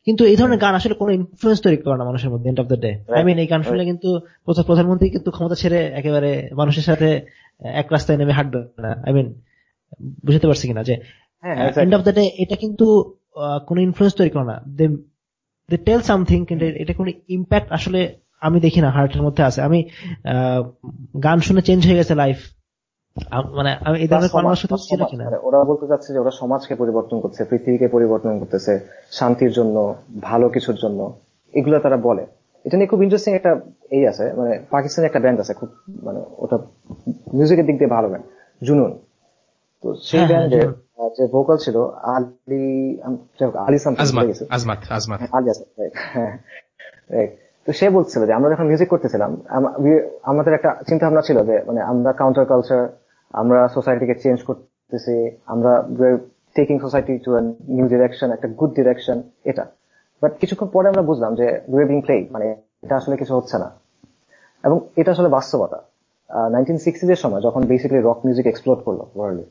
কিন্তু এই ধরনের গান আসলে কোনো ইনফ্লুয়েন্স তৈরি করে না মানুষের মধ্যে end of the day I mean এই গান শুনলে কিন্তু প্রধানমন্ত্রী কিন্তু ক্ষমতা ছেড়ে একেবারে মানুষের সাথে এক রাস্তায় নেমে হাঁটবে না। আই মিন বুঝতে পারছি কিনা যে হ্যাঁ এন্ড অফ দ্য ডে এটা কিন্তু কোনো ইনফ্লুয়েন্স তৈরি করে না। দে টেল সামথিং কিন্তু এটা কোনো ইম্প্যাক্ট আসলে আমি দেখি না হার্টের মধ্যে আছে। আমি গান শুনে চেঞ্জ হয়ে গেছে লাইফ মানে আমি এই ধরনের সমাজ- ছিল কিনা? মানে ওরা বলতে চাচ্ছে যে ওরা সমাজকে পরিবর্তন করছে পৃথিবীকে পরিবর্তন করতেছে শান্তির জন্য ভালো কিছুর জন্য। এগুলো তারা বলে। এটা নিয়ে খুব ইন্টারেস্টিং একটা এই আছে মানে পাকিস্তানের একটা ব্যান্ড আছে খুব মানে ওটা মিউজিকের দিক দিয়ে ভালো ব্যান্ড জুনুন। তো সেই হ্যাঁ, হ্যাঁ, ব্যান্ডের যে ভোকাল ছিল আলি আলি সামথিং আজমাত আজমাত আজমাত। হ্যাঁ, আলী হ্যাঁ. তো সে বলছিল যে, আমরা যখন মিউজিক করতেছিলাম আমাদের একটা চিন্তা ভাবনা ছিল যে মানে আমরা কাউন্টার কালচার আমরা সোসাইটিকে চেঞ্জ করতেছি, আমরা taking society to new direction একটা গুড ডিরেকশন এটা। বাট কিছুক্ষণ পরে আমরা বুঝলাম যে উই বিং প্লে মানে এটা আসলে কিছু হচ্ছে না। এবং এটা আসলে বাস্তবতা। নাইনটিন সিক্সটিজ এর সময় যখন বেসিক্যালি রক মিউজিক এক্সপ্লোর করল ওয়ার্ল্ডে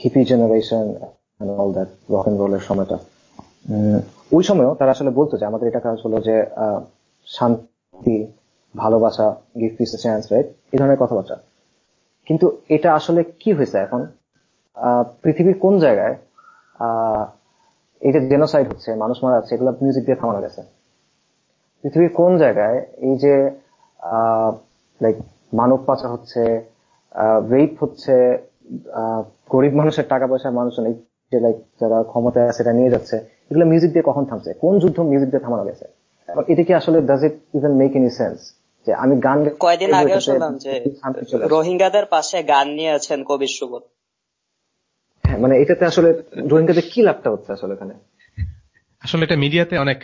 hippie generation all that rock and রোলের সময়টা ওই সময়ও তারা আসলে বলতো যে আমাদের এটা কাজ হলো যে শান্তি, ভালোবাসা গিভ পিস চান্স রাইট এই ধরনের কথাবার্তা। কিন্তু এটা আসলে কি হয়েছে এখন? পৃথিবীর কোন জায়গায় এই যে জেনোসাইড হচ্ছে, মানুষ মারা যাচ্ছে, এগুলো মিউজিক দিয়ে থামানো গেছে। পৃথিবীর কোন জায়গায় এই যে লাইক মানব পাচার হচ্ছে রেপ হচ্ছে গরিব মানুষের টাকা পয়সার মানুষজন, এই যে লাইক যারা ক্ষমতায় আছে সেটা নিয়ে যাচ্ছে এগুলো মিউজিক দিয়ে কখন থামছে? কোন যুদ্ধ মিউজিক দিয়ে থামানো গেছে? এটা কি আসলে does it even make any sense যে আমি গান কয়দিন আগেও শুনলাম যে। রোহিঙ্গাদের পাশে গান নিয়েছেন কবির সুবোধ। হ্যাঁ, মানে এটাতে আসলে রোহিঙ্গাদের কি লাভটা হচ্ছে আসলে এখানে? আসলে এটা মিডিয়াতে অনেক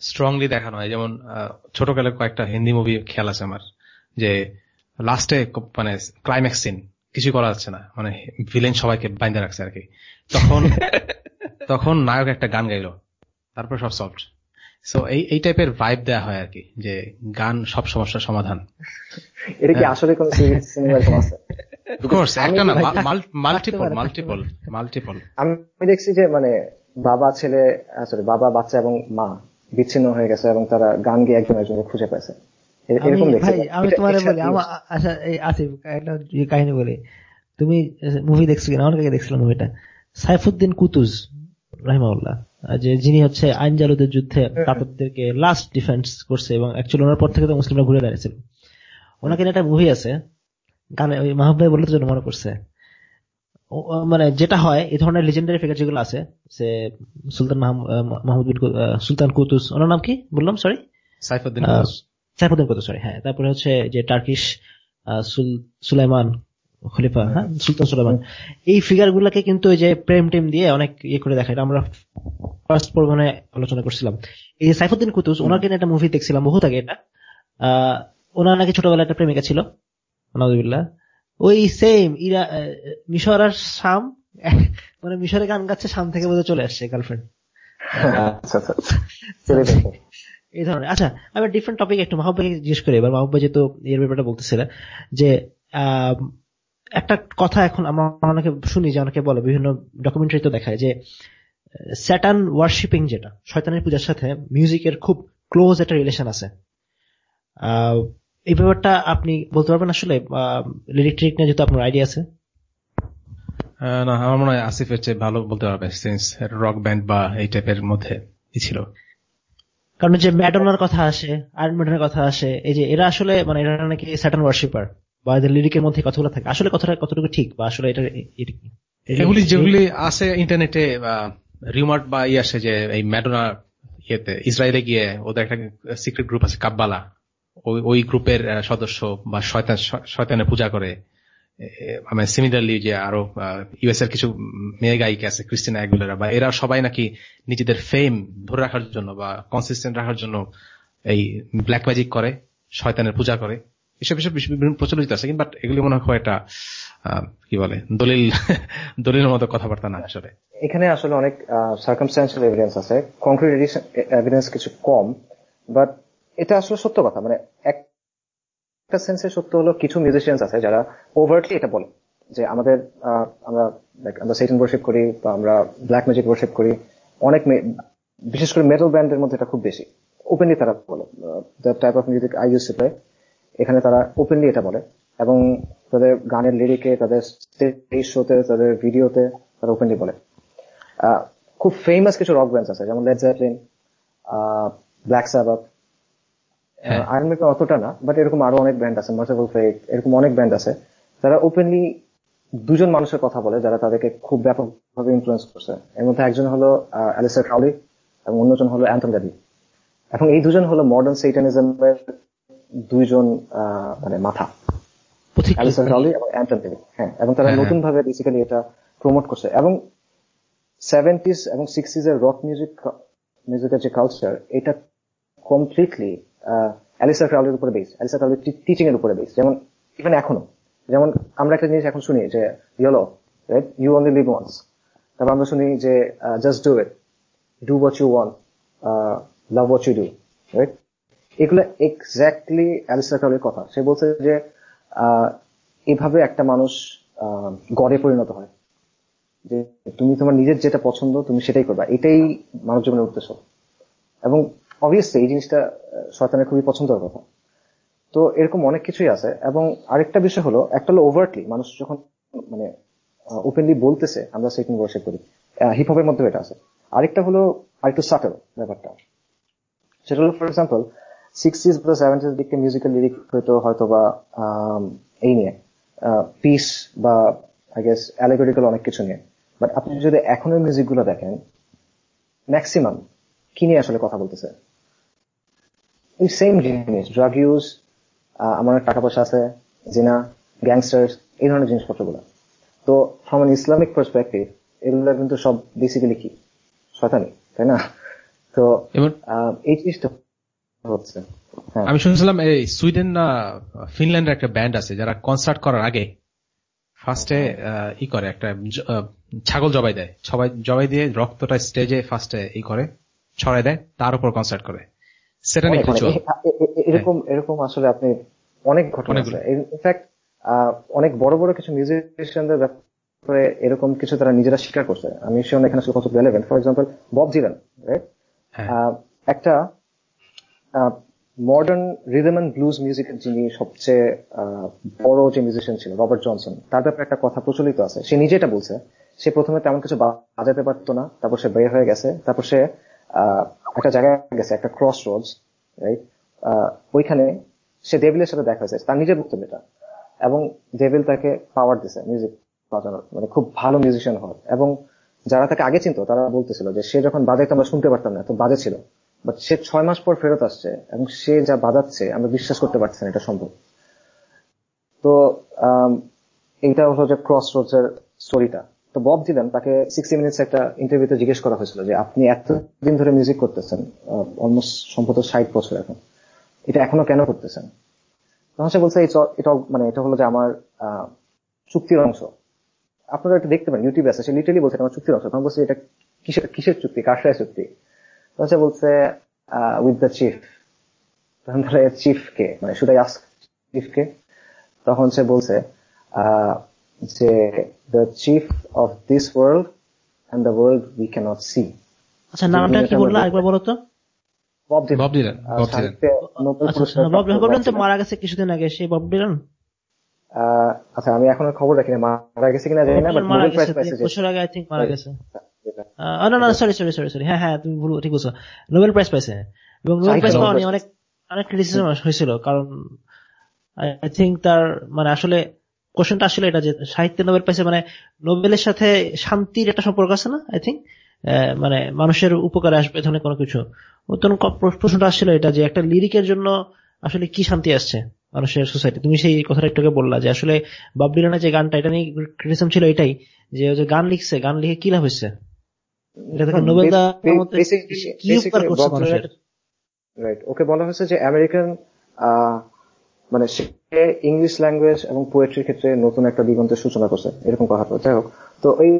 স্ট্রংলি দেখানো হয়। যেমন আহ, ছোটকালে কয়েকটা হিন্দি মুভি খেয়াল আছে আমার যে লাস্টে মানে ক্লাইম্যাক্স সিন কিছু করা যাচ্ছে না। মানে ভিলেন সবাইকে বাইন্দা রাখছে আর কি। তখন তখন নায়ক একটা গান গাইলো। তারপর সব সলভ সো এই এই টাইপের ভাইব দেয়া হয় আর কি যে গান সব সমস্যার সমাধান। এটা কি হ্যাঁ। আসলে কোন সিনেমা এরকম আছে? কোর্স একটা না আমি- মাল্টিপল মাল্টিপল মাল্টিপল আমি দেখছি যে মানে বাবা ছেলে সরি বাবা বাচ্চা এবং মা বিচ্ছিন্ন হয়ে গেছে এবং তারা গান গিয়ে একজন একজনকে খুঁজে পাইছে। এ- আমি এরকম দেখছি। আমি তোমার বলি আমার আচ্ছা এই আসিফ একটা কাহিনী বলি। তুমি মুভি দেখছ কিনা? অনেক আগে দেখছিলাম মুভিটা সাইফুদ্দিন কুতুজ। রাহিমাউল্লাহ যে যিনি হচ্ছে আইন জালুদের যুদ্ধে লাস্ট ডিফেন্স করছে এবং অ্যাকচুয়ালি ওনার পর থেকে তো মুসলিমরা ঘুরে দাঁড়িয়েছিল। ওনাকে একটা মুভি আছে গানে ওই মাহবুব ভাই বলতে জন্য মনে করছে মানে যেটা হয় এই ধরনের লিজেন্ডারি ফিগার যেগুলো আছে সে সুলতান মাহমুদ মাহমুদ বিন সুলতান কুতুস ওনার নাম কি বললাম sorry Saifuddin Saifuddin Qutuz sorry হ্যাঁ তারপরে হচ্ছে যে টার্কিশ সুলাইমান খলিফা হ্যাঁ? সুলতান সুলাইমান। এই ফিগার গুলাকে কিন্তু ওই যে প্রেম টেম দিয়ে অনেক ইয়ে করে দেখায়। আমরা ফার্স্ট পর্বনে আলোচনা করছিলাম। এই যে সাইফুদ্দিন কুতুস ওনাকে নিয়ে একটা মুভি দেখছিলাম বহুত আগে এটা। আহ, ওনার নাকি ছোটবেলায় একটা প্রেমিকা ছিল। নজবিল্লা ওই সেম ইরা মিশর আর শাম মানে মিশরে গান গাচ্ছে শাম থেকে বোধহয় চলে আসছে গার্লফ্রেন্ড আচ্ছা আচ্ছা দেখো। এই ধরনের। আচ্ছা আমি ডিফারেন্ট টপিক একটু মাহবুবকে জিজ্ঞেস করি। এবার মাহবুব যেহেতু এর ব্যাপারটা বলতেছিল যে একটা কথা এখন আমরা অনেকে শুনি যে অনেকে বলে বিভিন্ন ডকুমেন্টারি তো দেখায় যে স্যাটান ওয়ার্শিপিং যেটা শয়তানের পূজার সাথে মিউজিকের খুব ক্লোজ একটা রিলেশন আছে। এই ব্যাপারটা আপনি বলতে পারবেন আসলে? লিরিক ট্রিক নিয়ে যেহেতু আপনার আইডিয়া আছে। না আমার মনে হয় আসিফের চেয়ে ভালো বলতে পারবে সিন্স রক ব্যান্ড বা এই টাইপের মধ্যে ছিল। কারণ যে ম্যাডোনার কথা আসে আয়রন ম্যাডনের কথা আসে এই যে এরা আসলে মানে এরা নাকি স্যাটান ওয়ার্শিপার বা এদের লিরিকের মধ্যে কথাগুলো থাকে। আসলে কথাটা কতটুকু ঠিক বা আসলে এটা এগুলি যেগুলি আছে ইন্টারনেটে রিমার্ট বা ই আসে যে এই ম্যাডোনা ইয়েতে ইসরায়েলে গিয়ে ওদের একটা সিক্রেট গ্রুপ আছে কাব্বালা। ওই ওই গ্রুপের সদস্য বা শয়তান শ- শয়তানের পূজা করে। আমি সিমিলারলি যে আরও ইউএস এর কিছু মেয়ে গায়িকা আছে ক্রিস্টিনা এগুলোরা বা এরা সবাই নাকি নিজেদের ফেম ধরে রাখার জন্য বা কনসিস্টেন্ট রাখার জন্য এই ব্ল্যাক ম্যাজিক করে শয়তানের পূজা করে। এসব এসব বিভিন্ন প্রচলিত আছে, কিন্তু বাট এগুলি মনে হয় একটা কি বলে, দলিল, দলিলের মতো কথাবার্তা না আসলে। এখানে আসলে অনেক সার্কামস্টান্সিয়াল এভিডেন্স আছে। কংক্রিট এভিডেন্স কিছু কম বাট এটা আসলে সত্য কথা। মানে একটা সেন্সে সত্য হলো কিছু মিউজিশিয়ানস আছে যারা ওভারটলি এটা বলে, যে আমাদের আমরা আমরা সেটেন ওয়ার্শিপ করি বা আমরা ব্ল্যাক ম্যাজিক ওয়ার্শিপ করি। অনেক বিশেষ করে মেটাল ব্যান্ডের মধ্যে এটা খুব বেশি। ওপেনলি তারা বলে the type of music I use play এখানে তারা ওপেনলি এটা বলে। এবং তাদের গানের লিরিকে তাদের স্টেজ শোতে তাদের ভিডিওতে তারা ওপেনলি বলে। আহ, খুব ফেমাস কিছু রক ব্যান্ডস আছে যেমন লেড জ্যাপলিন ব্ল্যাক হ্যাঁ। আয়রন অতটা না বাট এরকম আরও অনেক ব্যান্ড আছে মার্সেবল ফেট এরকম অনেক ব্যান্ড আছে। যারা ওপেনলি দুজন মানুষের কথা বলে যারা তাদেরকে খুব ব্যাপকভাবে ইনফ্লুয়েন্স করছে। এর মধ্যে একজন হলো অ্যালিসা ক্রাউলি এবং অন্যজন হলো অ্যান্টন গাদি এবং এই দুজন হলো মডার্ন সেইটানিজমের দুইজন মানে মাথা। অ্যালিসন রাউলি এবং অ্যান্টন হ্যাঁ এবং তারা হ্যাঁ, নতুন ভাবে বেসিক্যালি এটা প্রমোট করছে। এবং সেভেন্টিস এবং সিক্সটিজ এর রক মিউজিক মিউজিকের যে কালচার এটা কমপ্লিটলি অ্যালিসা ক্রাউলির উপরে বেস অ্যালিসা ক্রাউলির টিচিং এর উপরে বেস যেমন ইভেন এখনও। যেমন আমরা একটা জিনিস এখন শুনি যে YOLO right you only live once তারপর আমরা শুনি যে just do it do what you want love what you do right এগুলো এক্স্যাক্টলি অ্যালিসা কথা। সে বলছে যে এভাবে একটা মানুষ গড়ে পরিণত হয়। যে তুমি তোমার নিজের যেটা পছন্দ, তুমি সেটাই করবা। এটাই মানব জীবনের উদ্দেশ্য। এবং অবভিয়াসলি এই জিনিসটা শয়তানের খুবই পছন্দের কথা। তো এরকম অনেক কিছুই আছে। এবং আরেকটা বিষয় হলো, একটা হলো ওভার্টলি মানুষ যখন মানে ওপেনলি বলতেছে, আমরা সেকেন্ড ওয়ার্শিপ করি। হিপ হপের মধ্যে এটা আছে। আরেকটা হলো, আরেকটু সাটেল ব্যাপারটা। সেটা হলো ফর এক্সাম্পল সিক্সটিজ বা দিকে মিউজিক্যাল লিরিক হয়তো হয়তো বা এই নিয়ে। পিস বা আই গেস অ্যালেগরিক্যাল অনেক কিছু নিয়ে। বাট আপনি যদি এখনের মিউজিকগুলো দেখেন ম্যাক্সিমাম কি নিয়ে আসলে কথা বলতেছে? ওই সেম জিনিস ড্রাগ ইউজ আমার টাকা পয়সা আছে জিনা গ্যাংস্টার্স এই ধরনের জিনিসপত্রগুলো। তো ফ্রম অ্যান ইসলামিক পার্সপেক্টিভ এগুলো কিন্তু সব বেসিক্যালি কি? শয়তানি তাই না? তো এই জিনিসটা হচ্ছে। হ্যাঁ। আমি শুনছিলাম এই সুইডেন না ফিনল্যান্ডের একটা ব্যান্ড আছে যারা কনসার্ট করার আগে ফার্স্টে ই করে একটা ছাগল জবাই দেয়। সবাই জবাই দিয়ে রক্তটা স্টেজে ফার্স্টে ই করে ছড়াই দেয় তার উপর কনসার্ট করে। সেটা নিয়ে অনেক, অনেক। কিছু এ- এ- এ- এরকম এরকম আসলে আপনি অনেক ঘটনা ইনফ্যাক্ট অনেক বড় বড় কিছু মিউজিশিয়ানদের ব্যাপারে এরকম কিছু তারা নিজেরা স্বীকার করছে। আমি শিওর এখানে আসলে কত relevant for example Bob Dylan right হ্যাঁ। একটা মডার্ন রিদম অ্যান্ড ব্লুজ মিউজিকের যিনি সবচেয়ে বড় যে মিউজিশিয়ান ছিল রবার্ট জনসন, তার ব্যাপারে একটা কথা প্রচলিত আছে। সে নিজে এটা বলছে, সে প্রথমে তেমন কিছু বাজাতে পারতো না, তারপর সে বের হয়ে গেছে, তারপর সে একটা জায়গায় গেছে, একটা ক্রস রোডস রাইট ওইখানে সে ডেভিলের সাথে দেখা হয়েছে, তার নিজের বক্তব্য এটা। এবং ডেভিল তাকে পাওয়ার দিছে মিউজিক বাজানোর মানে খুব ভালো মিউজিশিয়ান হওয়ার। এবং যারা তাকে আগে চিনতো, তারা বলতেছিল যে সে যখন বাজাইতো, আমরা শুনতে পারতাম না, তো বাজে ছিল। বাট সে ছয় মাস পর ফেরত আসছে এবং সে যা বাজাচ্ছে আমরা বিশ্বাস করতে পারছি না এটা সম্ভব। তো এইটা হলো যে ক্রস রোডস এর স্টোরিটা তো বব দিলেন তাকে সিক্সটি মিনিটস একটা ইন্টারভিউতে জিজ্ঞেস করা হয়েছিল যে, আপনি এতদিন ধরে মিউজিক করতেছেন অলমোস্ট সম্ভবত ষাট বছর এখন, এটা এখনও কেন করতেছেন? তখন সে বলছে এটা মানে এটা হলো যে আমার চুক্তির অংশ। আপনারা এটা দেখতে পারেন ইউটিউবে আছে, সে লিটারলি বলছে আমার চুক্তির অংশ। তখন বলছে, এটা কিসের কিসের চুক্তি? কার চুক্তি? তখন সে বলছে উইথ দ্য চিফ তখন ধরে চিফ কে? মানে শুধু আস্ক চিফ তখন সে বলছে যে the chief of this world and the world we cannot see আচ্ছা নামটা কি বলল আরেকবার বলো তো? বব ডিলান বব ডিলান তো মারা গেছে কিছুদিন আগে সেই বব ডিলান আচ্ছা আমি এখন খবর রাখি না মারা গেছে কিনা জানি না বছর আগে আই মারা গেছে। না না সরি সরি সরি সরি হ্যাঁ হ্যাঁ তুমি ভুল ঠিক বলছো। নোবেল প্রাইজ পাইছে। এবং নোবেল প্রাইজ পাওয়া নিয়ে অনেক অনেক ক্রিটিসিজম হয়েছিল কারণ আই থিঙ্ক তার মানে আসলে কোশ্চেনটা আসলে এটা যে সাহিত্য নোবেল পাইছে মানে নোবেলের সাথে শান্তির একটা সম্পর্ক আছে না আই থিঙ্ক মানে মানুষের উপকারে আসবে ধরনের কোনো কিছু। প্রশ্নটা আসছিল এটা যে একটা লিরিকের জন্য আসলে কি শান্তি আসছে মানুষের সোসাইটি তুমি সেই কথাটা একটু বললা যে আসলে বাব ডিলানের যে গানটা এটা নিয়ে ক্রিটিসিজম ছিল এটাই যে যে গান লিখছে গান লিখে কি লাভ হচ্ছে রাইট ওকে বলা হয়েছে যে আমেরিকান মানে সে ইংলিশ ল্যাঙ্গুয়েজ এবং পোয়েট্রির ক্ষেত্রে নতুন একটা দিগন্তের সূচনা করছে। এরকম কথা যাই হোক। তো এই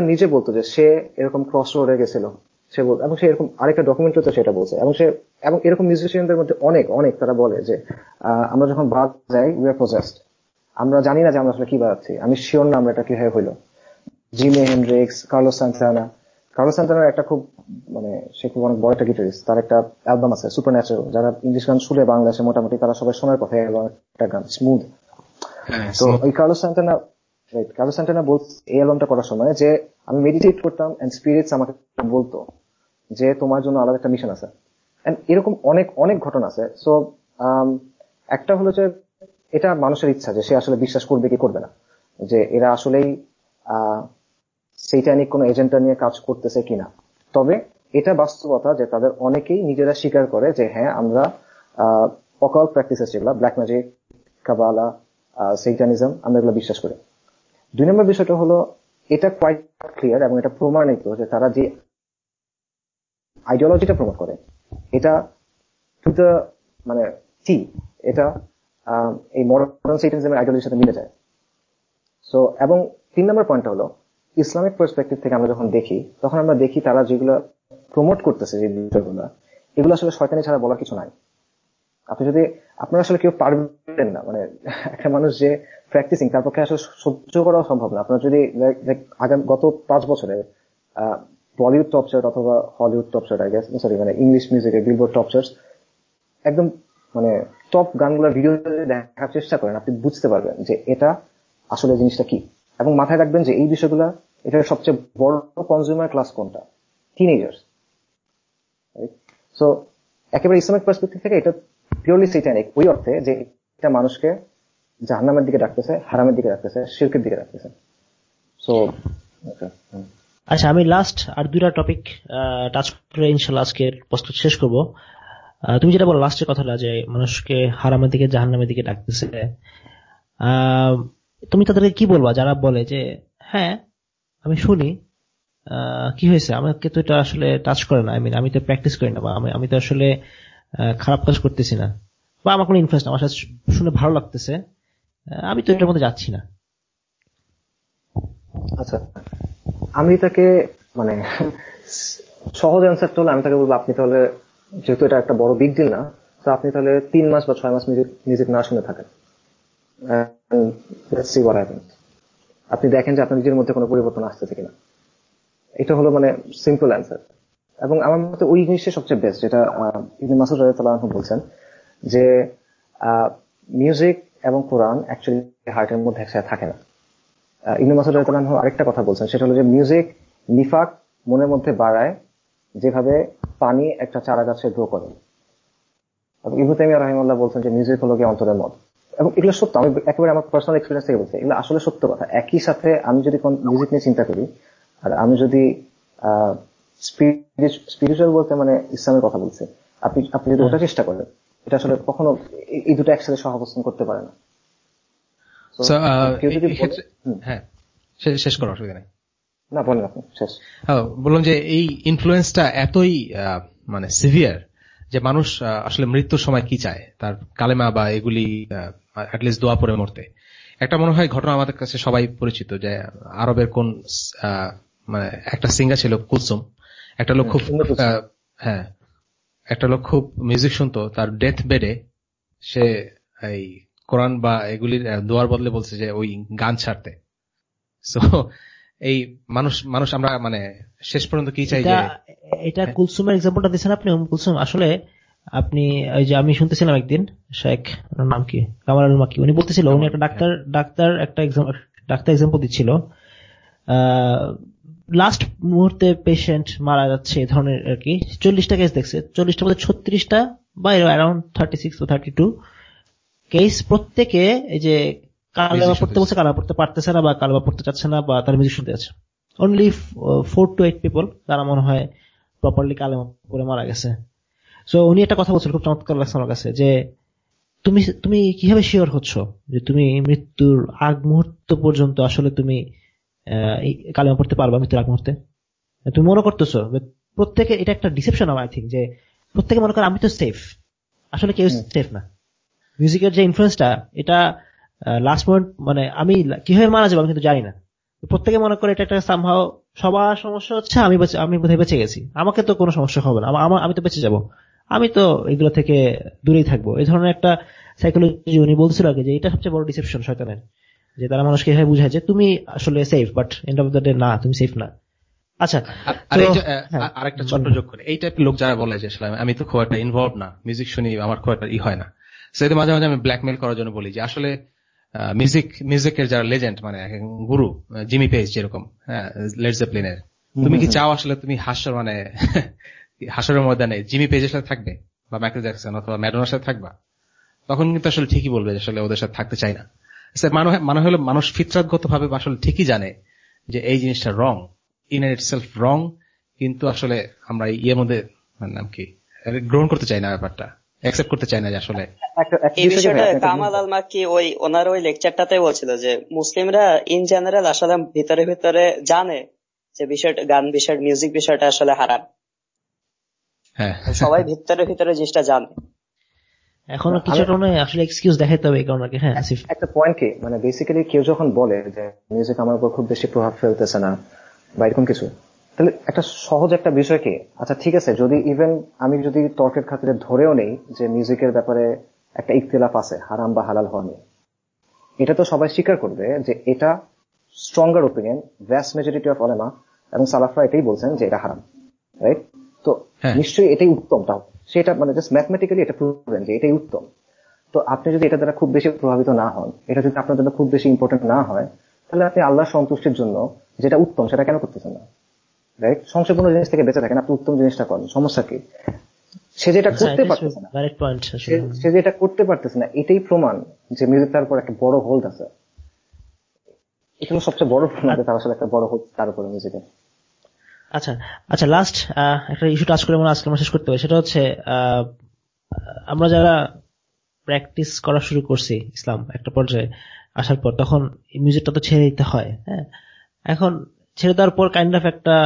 নিজে বলতো যে সে এরকম ক্রস রোডে গেছিল। সে বল এবং সে এরকম আরেকটা ডকুমেন্টারিতে সেটা বলছে। এবং সে এবং এরকম মিউজিশিয়ানদের মধ্যে অনেক অনেক তারা বলে যে আমরা যখন বাদ যাই উই আর প্রসেসড আমরা জানি না যে আমরা আসলে কি বাজাচ্ছি। আমি শিওর না আমরা এটা কীভাবে হইল। Jimi Hendrix Carlos Santana Carlos সান্তানার একটা খুব মানে সে খুব অনেক বড় একটা গিটারিস্ট তার একটা অ্যালবাম আছে সুপার ন্যাচারাল যারা ইংলিশ গান শুনে বাংলাদেশে মোটামুটি তারা সবাই শোনার কথা একটা গান স্মুথ তো ওই কার্লোস সান্তানা কার্লোস সান্তানা বলছে এই অ্যালবামটা করার সময় যে আমি মেডিটেট করতাম এন্ড স্পিরিটস আমাকে বলতো যে তোমার জন্য আলাদা একটা মিশন আছে। এরকম অনেক অনেক ঘটনা আছে। সো একটা হলো যে এটা মানুষের ইচ্ছা যে সে আসলে বিশ্বাস করবে কি করবে না। যে এরা আসলেই সেইটানিক কোন এজেন্ডা নিয়ে কাজ করতেছে কিনা। তবে এটা বাস্তবতা যে তাদের অনেকেই নিজেরা স্বীকার করে যে হ্যাঁ আমরা অকাল প্র্যাকটিসেস যেগুলো ব্ল্যাক ম্যাজিক কাবালা সেইটানিজম আমরা এগুলো বিশ্বাস করি। দুই নম্বর বিষয়টা হলো, এটা কোয়াইট ক্লিয়ার এবং এটা প্রমাণিত যে তারা যে আইডিওলজিটা প্রমোট করে, এটা টু দ্য মানে টি এটা এই মডার্ন সেইটানিজমের আইডিওলজির সাথে মিলে যায়। সো এবং তিন নম্বর পয়েন্টটা হলো ইসলামিক পার্সপেক্টিভ থেকে আমরা যখন দেখি, তখন আমরা দেখি তারা যেগুলো প্রমোট করতেছে যে বিষয়গুলো, এগুলো আসলে শয়তানি ছাড়া বলার কিছু নাই। আপনি যদি, আপনারা আসলে কেউ পারবেন না মানে একটা মানুষ যে প্র্যাকটিসিং তার পক্ষে আসলে সহ্য করা সম্ভব না। আপনার যদি আগাম, গত পাঁচ বছরে বলিউড টপ চার্ট অথবা Hollywood top chart I guess sorry মানে ইংলিশ মিউজিকের বিলবোর্ড টপ চার্ট একদম মানে টপ গানগুলোর ভিডিও দেখার চেষ্টা করেন, আপনি বুঝতে পারবেন যে এটা আসলে জিনিসটা কি। এবং মাথায় রাখবেন যে এই বিষয়গুলো, এটার সবচেয়ে বড় কনজিউমার ক্লাস কোনটা? টিনেজার্স সো একেবারে ইসলামিক পার্সপেক্টিভ থেকে এটা পিওরলি সেইটানিক ওই অর্থে যে এটা মানুষকে জাহান্নামের দিকে ডাকতেছে, হারামের দিকে ডাকতেছে শিল্পের দিকে ডাকতেছে। সো আচ্ছা আমি লাস্ট আর দুটা টপিক টাচ করে ইনশাল্লাহ আজকের প্রস্তুত শেষ করব। তুমি যেটা বলো লাস্টের কথাটা যে মানুষকে হারামের দিকে, জাহান্নামের দিকে ডাকতেছে তুমি তাদেরকে কি বলবা? যারা বলে যে হ্যাঁ আমি শুনি কি হয়েছে? আমাকে তো এটা আসলে টাচ করে না। আই মিন আমি তো প্র্যাকটিস করি না বা আমি তো আসলে খারাপ কাজ করতেছি না। বা আমার কোনো ইনফ্লুয়েন্স আমার সাথে শুনে ভালো লাগতেছে। আমি তো এটার মধ্যে যাচ্ছি না। আচ্ছা আমি তাকে মানে সহজ অ্যান্সারটা হলো আমি তাকে বলব, আপনি তাহলে, যেহেতু এটা একটা বড় বিগ ডিল না, তো আপনি তাহলে তিন মাস বা ছয় মাস মিউজিক মিউজিক না শুনে থাকেন। আপনি দেখেন যে আপনার নিজের মধ্যে কোনো পরিবর্তন আসতেছে কিনা। এটা হলো মানে সিম্পল অ্যান্সার এবং আমার মতে ওই জিনিসটা সবচেয়ে বেস্ট যেটা ইবনে মাসুদ রাজিয়াল্লাহ বলছেন যে মিউজিক এবং কোরআন অ্যাকচুয়ালি হার্টের মধ্যে একসাথে থাকে না। ইবনে মাসুদ রাজিয়াল্লাহ আরেকটা কথা বলছেন, সেটা হলো যে মিউজিক নিফাক মনের মধ্যে বাড়ায় যেভাবে পানি একটা চারা গাছে গ্রো করে। এবং ইবু তাইমিয়া রাহিমাল্লাহ বলছেন যে মিউজিক হলো গিয়ে অন্তরের মত এবং এগুলো সত্য আমি একেবারে আমার পার্সোনাল এক্সপিরিয়েন্স থেকে বলছি। এগুলো আসলে সত্য কথা। একই সাথে আমি যদি কোন মিউজিক নিয়ে চিন্তা করি আর আমি যদি স্পিরিচুয়াল বলতে মানে ইসলামের কথা বলছে আপনি আপনি যদি ওটা চেষ্টা করেন এটা আসলে কখনো এই দুটো একসাথে সহাবস্থান করতে পারে না। হ্যাঁ শেষ করার অসুবিধা নেই। না বলেন আপনি শেষ। বললাম যে এই ইনফ্লুয়েন্সটা এতই মানে সিভিয়ার যে মানুষ আসলে মৃত্যুর সময় কি চায়? তার কালেমা বা এগুলি অ্যাটলিস্ট দোয়া পরে মরতে। একটা মনে হয় ঘটনা আমাদের কাছে সবাই পরিচিত যে আরবের কোন মানে একটা সিঙ্গার ছিল কুলসুম। একটা লোক খুব হ্যাঁ একটা লোক খুব মিউজিক শুনতো তার ডেথ বেডে সে এই কোরআন বা এগুলির দোয়ার বদলে বলছে যে ওই গান ছাড়তে। সো এই মানুষ মানুষ আমরা মানে শেষ পর্যন্ত কি চাই যে এটা কুলসুমের এক্সাম্পলটা দিচ্ছেন আপনি কুলসুম। আসলে আপনি, ওই যে আমি শুনতেছিলাম একদিন, শেখ নাম কি? কামাল আল মাকি। উনি বলতেছিল, উনি একটা ডাক্তার ডাক্তার একটা ডাক্তার এক্সাম্পল দিচ্ছিল। লাস্ট মুহূর্তে পেশেন্ট মারা যাচ্ছে এ ধরনের আর কি চল্লিশটা কেস দেখছে। চল্লিশটার মধ্যে ছত্রিশটা বা অ্যারাউন্ড থার্টি সিক্স বা থার্টি টু কেস প্রত্যেকে এই যে কালেমা পড়তে বলছে কালেমা পড়তে পারতেছে না বা কালেমা পড়তে চাচ্ছে না বা তার মিউজিক শুনতে যাচ্ছে only four to eight people তারা মনে হয় প্রপারলি কালেমা পড়ে মারা গেছে। সো উনি একটা কথা বলছেন খুব চমৎকার লাগছে আমার কাছে যে তুমি তুমি কীভাবে শিওর হচ্ছ যে তুমি মৃত্যুর আগ মুহূর্ত পর্যন্ত আসলে তুমি কালেমা পড়তে পারবা মৃত্যুর আগ মুহূর্তে? তুমি মনে করতেছো প্রত্যেকে এটা একটা ডিসেপশন আই থিঙ্ক যে প্রত্যেকে মনে করে আমি তো সেফ আসলে কেউ সেফ না। মিউজিকের যে ইনফ্লুয়েন্সটা এটা লাস্ট মোমেন্ট মানে আমি কীভাবে মারা যাব আমি কিন্তু জানি না। প্রত্যেকে মনে করে এটা একটা সামহাও সবার সমস্যা হচ্ছে আমি আমি বোধহয় বেঁচে গেছি। আমাকে তো কোনো সমস্যা হবে না আমার আমি তো বেঁচে যাব। আমি তো এগুলো থেকে দূরেই থাকব। এই ধরনের একটা সাইকোলজি উনি বলছিল আগে যে এটা সবচেয়ে বড় ডিসেপশন শয়তানের। যে তারা মানুষকে এভাবে বুঝায় যে তুমি আসলে safe but end of the day না তুমি সেফ না। আচ্ছা হ্যাঁ। আরেকটা ছোট্ট যোগ করে। এই টাইপের লোক যারা বলে যে আমি তো খুব একটা ইনভলভ না মিউজিক শুনি আমার খুব একটা ই হয় না। সেটা মাঝে মাঝে আমি ব্ল্যাকমেল করার জন্য বলি যে আসলে মিউজিক মিউজিকের যারা লেজেন্ড মানে গুরু জিমি পেজ যেরকম হ্যাঁ জেপ্লিনের তুমি কি চাও আসলে তুমি হাস্য মানে হাসরের ময়দানে জিমি পেজের সাথে থাকবে বা মাইকেল জ্যাকসন অথবা ম্যাডোনার সাথে থাকবা তখন কিন্তু আসলে ঠিকই বলবে আসলে ওদের সাথে থাকতে চাই না। মানে হলো মানুষ ফিতরাতগত ভাবে আসলে ঠিকই জানে যে এই জিনিসটা রং ইন ইট সেলফ রং কিন্তু আসলে আমরা ইয়ের মধ্যে মানে নাম কি গ্রহণ করতে চাই না ব্যাপারটা অ্যাকসেপ্ট করতে চাই না যে আসলে এই বিষয়টা কামাল আল মাকি ওই ওনার ওই লেকচারটাতে বলছিল যে মুসলিমরা ইন জেনারেল আসলে ভিতরে ভিতরে জানে যে বিষয়টা গান বিষয় মিউজিক বিষয়টা আসলে হারাম। সবাই ভিতরে ভিতরে জিনিসটা জানে। এখনও কিছুটা নয় আসলে এক্সকিউজ দেখাইতে হবে এই কারণে হ্যাঁ একটা পয়েন্ট কি মানে বেসিক্যালি কেউ যখন বলে যে মিউজিক আমার উপর খুব বেশি প্রভাব ফেলতেছে না বা এরকম কিছু তাহলে একটা সহজ একটা বিষয় কি আচ্ছা ঠিক আছে যদি ইভেন আমি যদি তর্কের খাতিরে ধরেও নেই যে মিউজিকের ব্যাপারে একটা ইকতিলাফ আছে হারাম বা হালাল হওয়া নিয়ে এটা তো সবাই স্বীকার করবে যে এটা stronger opinion vast majority of Alemla এবং সালাফরা এটাই বলছেন যে এটা হারাম রাইট তো হ্যাঁ। নিশ্চয়ই এটাই উত্তম। তাও সেটা মানে জাস্ট ম্যাথমেটিক্যালি এটা প্রুভেন যে এটাই উত্তম। তো আপনি যদি এটা দ্বারা খুব বেশি প্রভাবিত না হন এটা যদি আপনার জন্য খুব বেশি ইম্পর্টেন্ট না হয় তাহলে আপনি আল্লাহ সন্তুষ্টির জন্য যেটা উত্তম সেটা কেন করতেছেন না? রাইট কোনো জিনিস থেকে বেঁচে থাকেন। আপনি উত্তম জিনিসটা করেন। সমস্যা কি? সে যেটা আচ্ছা, করতে পারতেছে না সে যেটা করতে পারতেছে না এটাই প্রমাণ যে মিউজিক তার উপর একটা বড় হোল্ড আছে। এখানে সবচেয়ে বড় প্রমাণ আছে তার আসলে একটা বড় হোল্ড তার উপরে মিউজিকের আচ্ছা আচ্ছা লাস্ট একটা ইস্যু টাচ করে মনে আজকে আমরা শেষ করতে হবে সেটা হচ্ছে আমরা যারা প্র্যাকটিস করা শুরু করছি ইসলাম একটা পর্যায়ে আসার পর তখন মিউজিকটা তো ছেড়ে দিতে হয় হ্যাঁ? এখন ছেড়ে দেওয়ার পর কাইন্ড অফ একটা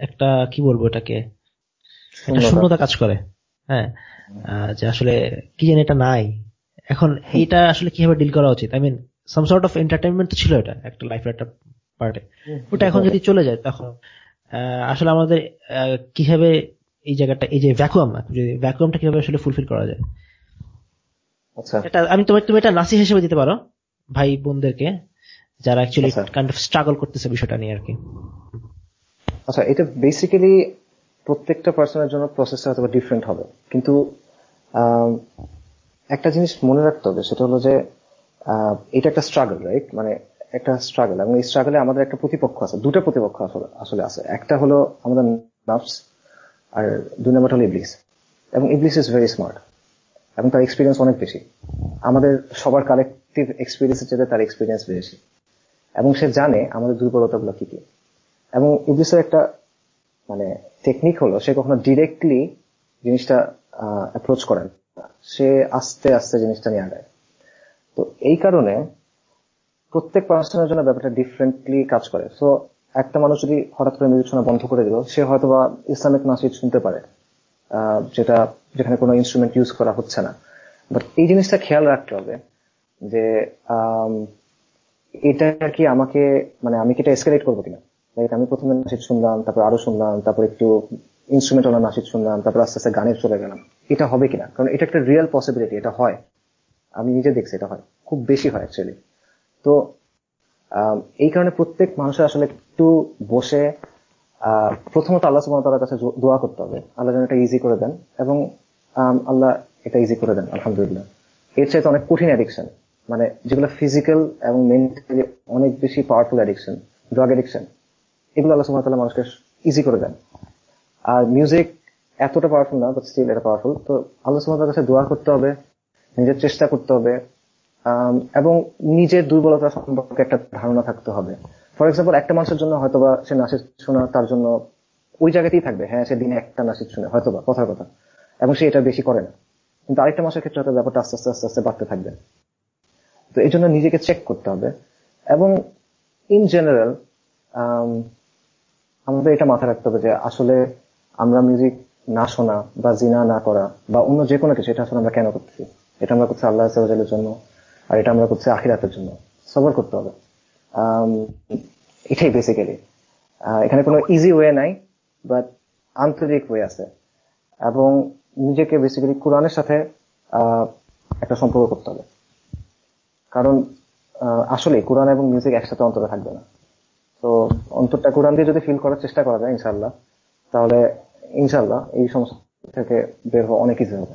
একটা কি বলব এটাকে? একটা শূন্যতা। কাজ করে হ্যাঁ? যে আসলে কি জানি এটা নাই। এখন এইটা আসলে কীভাবে ডিল করা উচিত? I mean some sort of entertainment তো ছিল এটা একটা লাইফের একটা পার্টে ওটা এখন যদি চলে যায় তখন আসলে আমাদের কীভাবে এই জায়গাটা এই যে ভ্যাকুয়াম ভ্যাকুয়ামটা কীভাবে আসলে ফুলফিল করা যায়? আচ্ছা। এটা আমি তোমার তুমি এটা নাসি হিসেবে দিতে পারো ভাই বোনদেরকে যারা অ্যাকচুয়ালি কাইন্ড অফ স্ট্রাগল করতেছে বিষয়টা নিয়ে আর কি আচ্ছা এটা বেসিক্যালি প্রত্যেকটা পার্সনের জন্য প্রসেসটা হয়তো ডিফারেন্ট হবে। কিন্তু একটা জিনিস মনে রাখতে হবে সেটা হলো যে এটা একটা স্ট্রাগল রাইট মানে একটা স্ট্রাগল এবং এই স্ট্রাগলে আমাদের একটা প্রতিপক্ষ আছে, দুটো প্রতিপক্ষ আসলে আছে। একটা হলো আমাদের নার্ভস আর দুই নম্বরটা হলো ইবলিস এবং ইবলিস ইজ ভেরি স্মার্ট এবং তার এক্সপিরিয়েন্স অনেক বেশি। আমাদের সবার কালেকটিভ এক্সপিরিয়েন্সের চেয়ে তার এক্সপিরিয়েন্স বেশি। এবং সে জানে আমাদের দুর্বলতাগুলো কি কি। এবং ইবলিসের একটা মানে টেকনিক হলো সে কখনো ডিরেক্টলি জিনিসটা অ্যাপ্রোচ করেন সে আস্তে আস্তে জিনিসটা নিয়ে আগায়। তো এই কারণে প্রত্যেক পার্সনের জন্য ব্যাপারটা ডিফারেন্টলি কাজ করে। সো একটা মানুষ যদি হঠাৎ করে মিউজিক শোনা বন্ধ করে দিল, সে হয়তো বা ইসলামিক নাসিদ শুনতে পারে যেটা যেখানে কোনো ইনস্ট্রুমেন্ট ইউজ করা হচ্ছে না। বাট এই জিনিসটা খেয়াল রাখতে হবে যে এটা কি আমাকে মানে আমি কি এটা এসকেলেট করব কিনা? লাইক আমি প্রথমে নাসিদ শুনলাম, তারপর আরও শুনলাম, তারপর একটু ইনস্ট্রুমেন্ট ওনার নাসিদ শুনলাম, তারপর আস্তে আস্তে গানের চলে গেলাম। এটা হবে কিনা? কারণ এটা একটা রিয়েল পসিবিলিটি এটা হয়। আমি নিজে দেখছি এটা হয়। খুব বেশি হয় অ্যাকচুয়ালি তো এই কারণে প্রত্যেক মানুষের আসলে একটু বসে প্রথমত আল্লাহ সুবাহ তালার কাছে দোয়া করতে হবে। আল্লাহ যেন এটা ইজি করে দেন এবং আল্লাহ এটা ইজি করে দেন, আলহামদুলিল্লাহ। এর চাইতে অনেক কঠিন অ্যাডিকশন মানে যেগুলো ফিজিক্যাল এবং মেন্টালি অনেক বেশি পাওয়ারফুল অ্যাডিকশন ড্রাগ অ্যাডিকশন এগুলো আল্লাহ সুবাহ তাল্লাহ মানুষকে ইজি করে দেন। আর মিউজিক এতটা পাওয়ারফুল না বাট স্টিল এটা পাওয়ারফুল তো আল্লাহ সুবাহ কাছে দোয়া করতে হবে, নিজের চেষ্টা করতে হবে এবং নিজের দুর্বলতা সম্পর্কে একটা ধারণা থাকতে হবে। ফর এক্সাম্পল একটা মানুষের জন্য হয়তোবা সে নাসিদ শোনা তার জন্য ওই জায়গাতেই থাকবে। হ্যাঁ সে দিনে একটা নাসিদ শুনে হয়তোবা, কথার কথা। এবং সে এটা বেশি করে না। কিন্তু আরেকটা মাসের ক্ষেত্রে হয়তো ব্যাপারটা আস্তে আস্তে আস্তে আস্তে বাড়তে থাকবে। তো এই জন্য নিজেকে চেক করতে হবে। এবং ইন জেনারেল আমাদের এটা মাথায় রাখতে হবে যে আসলে আমরা মিউজিক না শোনা বা জিনা না করা বা অন্য যে কোনো কিছু, এটা আসলে আমরা কেন করতেছি? এটা আমরা করছি আল্লাহ জন্য। আর এটা আমরা করছি আখিরাতের জন্য। সবার করতে হবে। এটাই বেসিক্যালি এখানে কোনো ইজি ওয়ে নাই বাট আন্তরিক ওয়ে আছে। এবং নিজেকে বেসিক্যালি কোরআনের সাথে একটা সম্পর্ক করতে হবে। কারণ আসলে কোরআন এবং মিউজিক একসাথে অন্তরে থাকবে না। তো অন্তরটা কোরআন দিয়ে যদি ফিল করার চেষ্টা করা যায় ইনশাল্লাহ তাহলে ইনশাল্লাহ এই সমস্যা থেকে বের হওয়া অনেক ইজি হবে।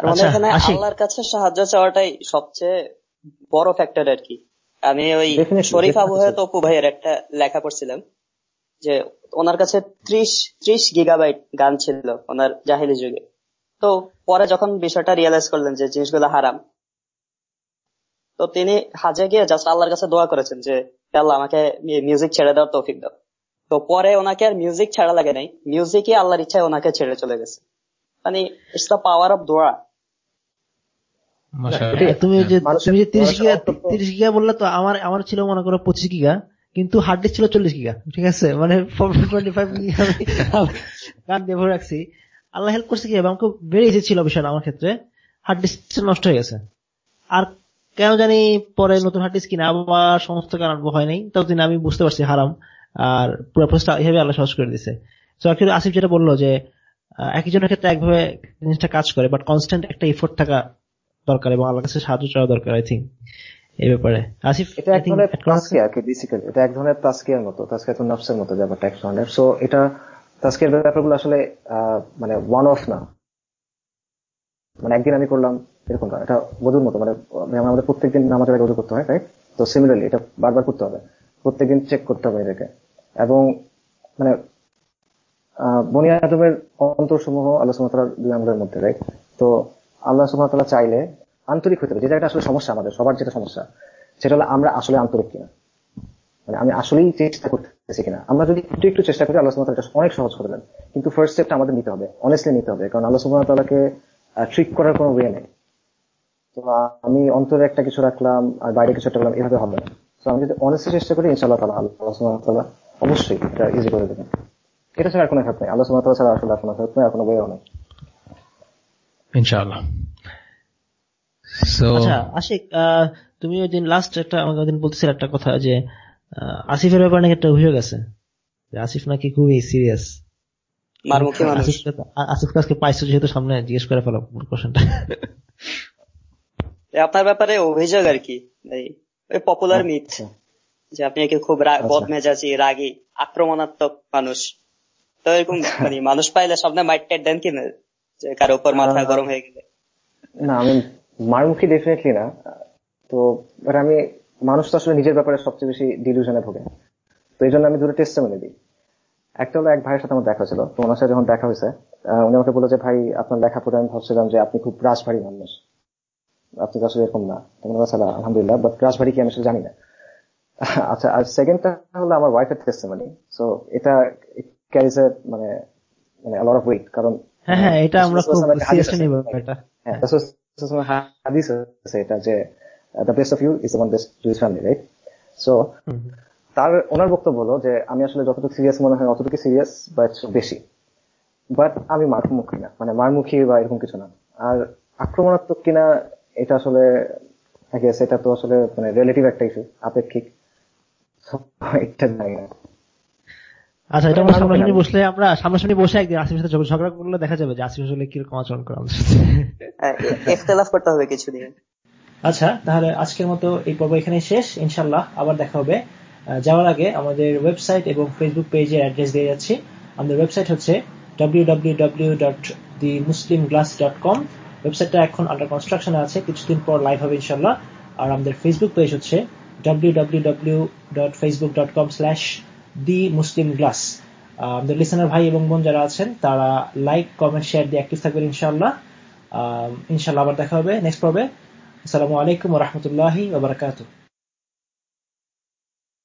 এখানে আল্লাহর কাছে সাহায্য চাওয়াটাই সবচেয়ে বড় ফ্যাক্টর আর কি। আমি ওই শরীফ ভাইয়ের একটা লেখা পড়ছিলাম যে ওনার কাছে ত্রিশ ত্রিশ গিগাবাইট গান ছিল ওনার জাহিলি যুগে। তো পরে যখন বিষয়টা রিয়েলাইজ করলেন যে জিনিসগুলো হারাম তো তিনি হাজে গিয়ে জাস্ট আল্লাহর কাছে দোয়া করেছেন যে আল্লাহ আমাকে মিউজিক ছেড়ে দেওয়ার তৌফিক দাও। তো পরে ওনাকে আর মিউজিক ছাড়া লাগে নাই মিউজিকই আল্লাহর ইচ্ছায় ওনাকে ছেড়ে চলে গেছে। মানে ইটস দ্য পাওয়ার অফ দোয়া তুমি যে তুমি যে তিরিশ গিগা তিরিশ গিগা বললে তো আমার আমার ছিল মনে করো পঁচিশ গিগা কিন্তু হার্ড ডিস্ক ছিল চল্লিশ গিগা ঠিক আছে? মানে টোয়েন্টি ফাইভ গান দিয়ে ভরে রাখছি। আল্লাহ হেল্প করছে কি? আমাকে বেড়ে এসেছিল বিষয়টা আমার ক্ষেত্রে। হার্ড ডিস্ক নষ্ট হয়ে গেছে। আর কেন জানি পরে নতুন হার্ড ডিস্ক কিনে আবার সমস্ত গান আনব হয় নাই ততদিন আমি বুঝতে পারছি হারাম। আর পুরো প্রসেসটা এইভাবে আল্লাহ সহজ করে দিছে। তো আসিফ যেটা বলল যে একজনের ক্ষেত্রে একভাবে জিনিসটা কাজ করে বাট কনস্ট্যান্ট একটা এফোর্ট থাকা দরকার এবং আল্লাহ কাছে সাহায্য চাওয়া দরকার আই থিঙ্ক এই ব্যাপারে। আসিফ এটা এক ধরনের তাস্কি আর কি বেসিক্যালি এটা এক ধরনের তাস্কিয়ার মতো তাস্কিয়া তো নফসের মতো ব্যাপারটা এক ধরনের। সো এটা তাস্কিয়ার ব্যাপারগুলো আসলে মানে ওয়ান অফ না। মানে একদিন আমি করলাম এরকম না। এটা বধুর মতো মানে আমাদের প্রত্যেকদিন নামাজের আগে করতে হয় রাইট তো সিমিলারলি এটা বারবার করতে হবে। প্রত্যেকদিন চেক করতে হবে এটাকে এবং মানে বনি আদমের অন্তরসমূহ আল্লাহ সুমতার দুই মধ্যে রাইট তো আল্লাহ সুমতাল্লাহ চাইলে আন্তরিক হতে হবে। যে জায়গাটা আসলে সমস্যা আমাদের, সবার যেটা সমস্যা, সেটা হলো আমরা আসলে আন্তরিক কিনা। মানে আমি আসলেই চেষ্টা করতেছি কিনা। আমরা যদি একটু একটু চেষ্টা করি, আল্লাহ সুমতাল অনেক সহজ করে দেন কিন্তু ফার্স্ট স্টেপটা আমাদের নিতে হবে অনেস্টলি নিতে হবে। কারণ আল্লাহ সুমতাল্লাহকে ট্রিক করার কোনো ওয়ে নেই। তো আমি অন্তরে একটা কিছু রাখলাম, আর বাইরে কিছু একটা করলাম এভাবে হবে না। তো আমি যদি অনেস্টলি চেষ্টা করি ইনশাল্লাহ তালা আল্লাহ সুমতাল্লাহ অবশ্যই এটা ইজি করে দেবেন। এটা ছাড়া আর কোনো হেল্প নেই। আল্লাহ সুমতাল্লাহ ছাড়া আসলে কোনো হেল্প নেই আর কোনো বইও নেই। ইনশাআল্লাহ। আচ্ছা আশিক তুমি ওই দিন লাস্ট একটা আমাকে ওই দিন বলতেছিল একটা কথা যে আসিফের ব্যাপারে নাকি একটা অভিযোগ আছে? আসিফ নাকি খুবই সিরিয়াস আসিফ কাজকে পাইছো যেহেতু সামনে জিজ্ঞেস করে ফেলো কোশ্চেনটা আপনার ব্যাপারে অভিযোগ আর কি? ওই পপুলার মিথ যে আপনি খুব বদমেজাজি রাগী আক্রমণাত্মক মানুষ। তো এরকম মানে মানুষ পাইলে সামনে দেন কিনা যে কারও উপর মাথা গরম হয়ে গেলে। না আমি মারমুখী ডেফিনেটলি না। তো আমি মানুষ তো আসলে নিজের ব্যাপারে সবচেয়ে বেশি ডিলিউশনে ভোগে। তো এই জন্য আমি দুটো টেস্ট মেনে দিই। একটা হলো এক ভাইয়ের সাথে আমার দেখা হয়েছিল তো ওনার সাথে যখন দেখা হয়েছে উনি আমাকে বলল যে ভাই আপনার লেখা পড়ে আমি ভাবছিলাম যে আপনি খুব রাজভারী মানুষ। আপনি তো আসলে এরকম না। তোমার আলহামদুলিল্লাহ বাট রাজভারী কি আমি আসলে জানি না। আচ্ছা আর সেকেন্ডটা হলো আমার ওয়াইফের টেস্টিমনি সো এটা ক্যারিজ এ মানে মানে লট অফ ওয়েট কারণ হ্যাঁ হ্যাঁ এটা আমরা খুব সিরিয়াসলি নিব এটা। হ্যাঁ হাদিস আছে এটা যে the best of you is one best to his family right so তার ওনার বক্তব্য হলো যে আমি আসলে যতটুকু সিরিয়াস মনে হয় অতটুকু সিরিয়াস বা বেশি। বাট আমি মারমুখী না মানে মারমুখী বা এরকম কিছু না। আর আক্রমণাত্মক কিনা এটা আসলে এটা তো আসলে মানে রিলেটিভ একটা ইস্যু আপেক্ষিক। এটা জানি না আচ্ছা এটা আমরা সামনাসামনি বসলে আমরা সামনাসামনি বসে একদিন আসিফের সাথে ঝগড়া করলে দেখা যাবে যে আসিফ আসলে কীরকম আচরণ করে আমাদের সাথে করতে হবে কিছু আচ্ছা তাহলে আজকের মতো এই পর্ব এখানে শেষ। ইনশাল্লাহ আবার দেখা হবে। যাওয়ার আগে আমাদের ওয়েবসাইট এবং ফেসবুক পেজের অ্যাড্রেস দিয়ে যাচ্ছি। আমাদের ওয়েবসাইট হচ্ছে www.themuslimglass.com ওয়েবসাইটটা এখন আন্ডার কনস্ট্রাকশনে আছে কিছুদিন পর লাইভ হবে ইনশাল্লাহ আর আমাদের ফেসবুক পেজ হচ্ছে www.facebook.com দি মুসলিম গ্লাস। আমাদের লিসনার ভাই এবং বোন যারা আছেন, তারা লাইক কমেন্ট শেয়ার দিয়ে অ্যাক্টিভ থাকবেন ইনশাআল্লাহ। ইনশাল্লাহ আবার দেখা হবে নেক্সট পর্বে। আসসালামু আলাইকুম রহমতুল্লাহি ওবরাকাতুহ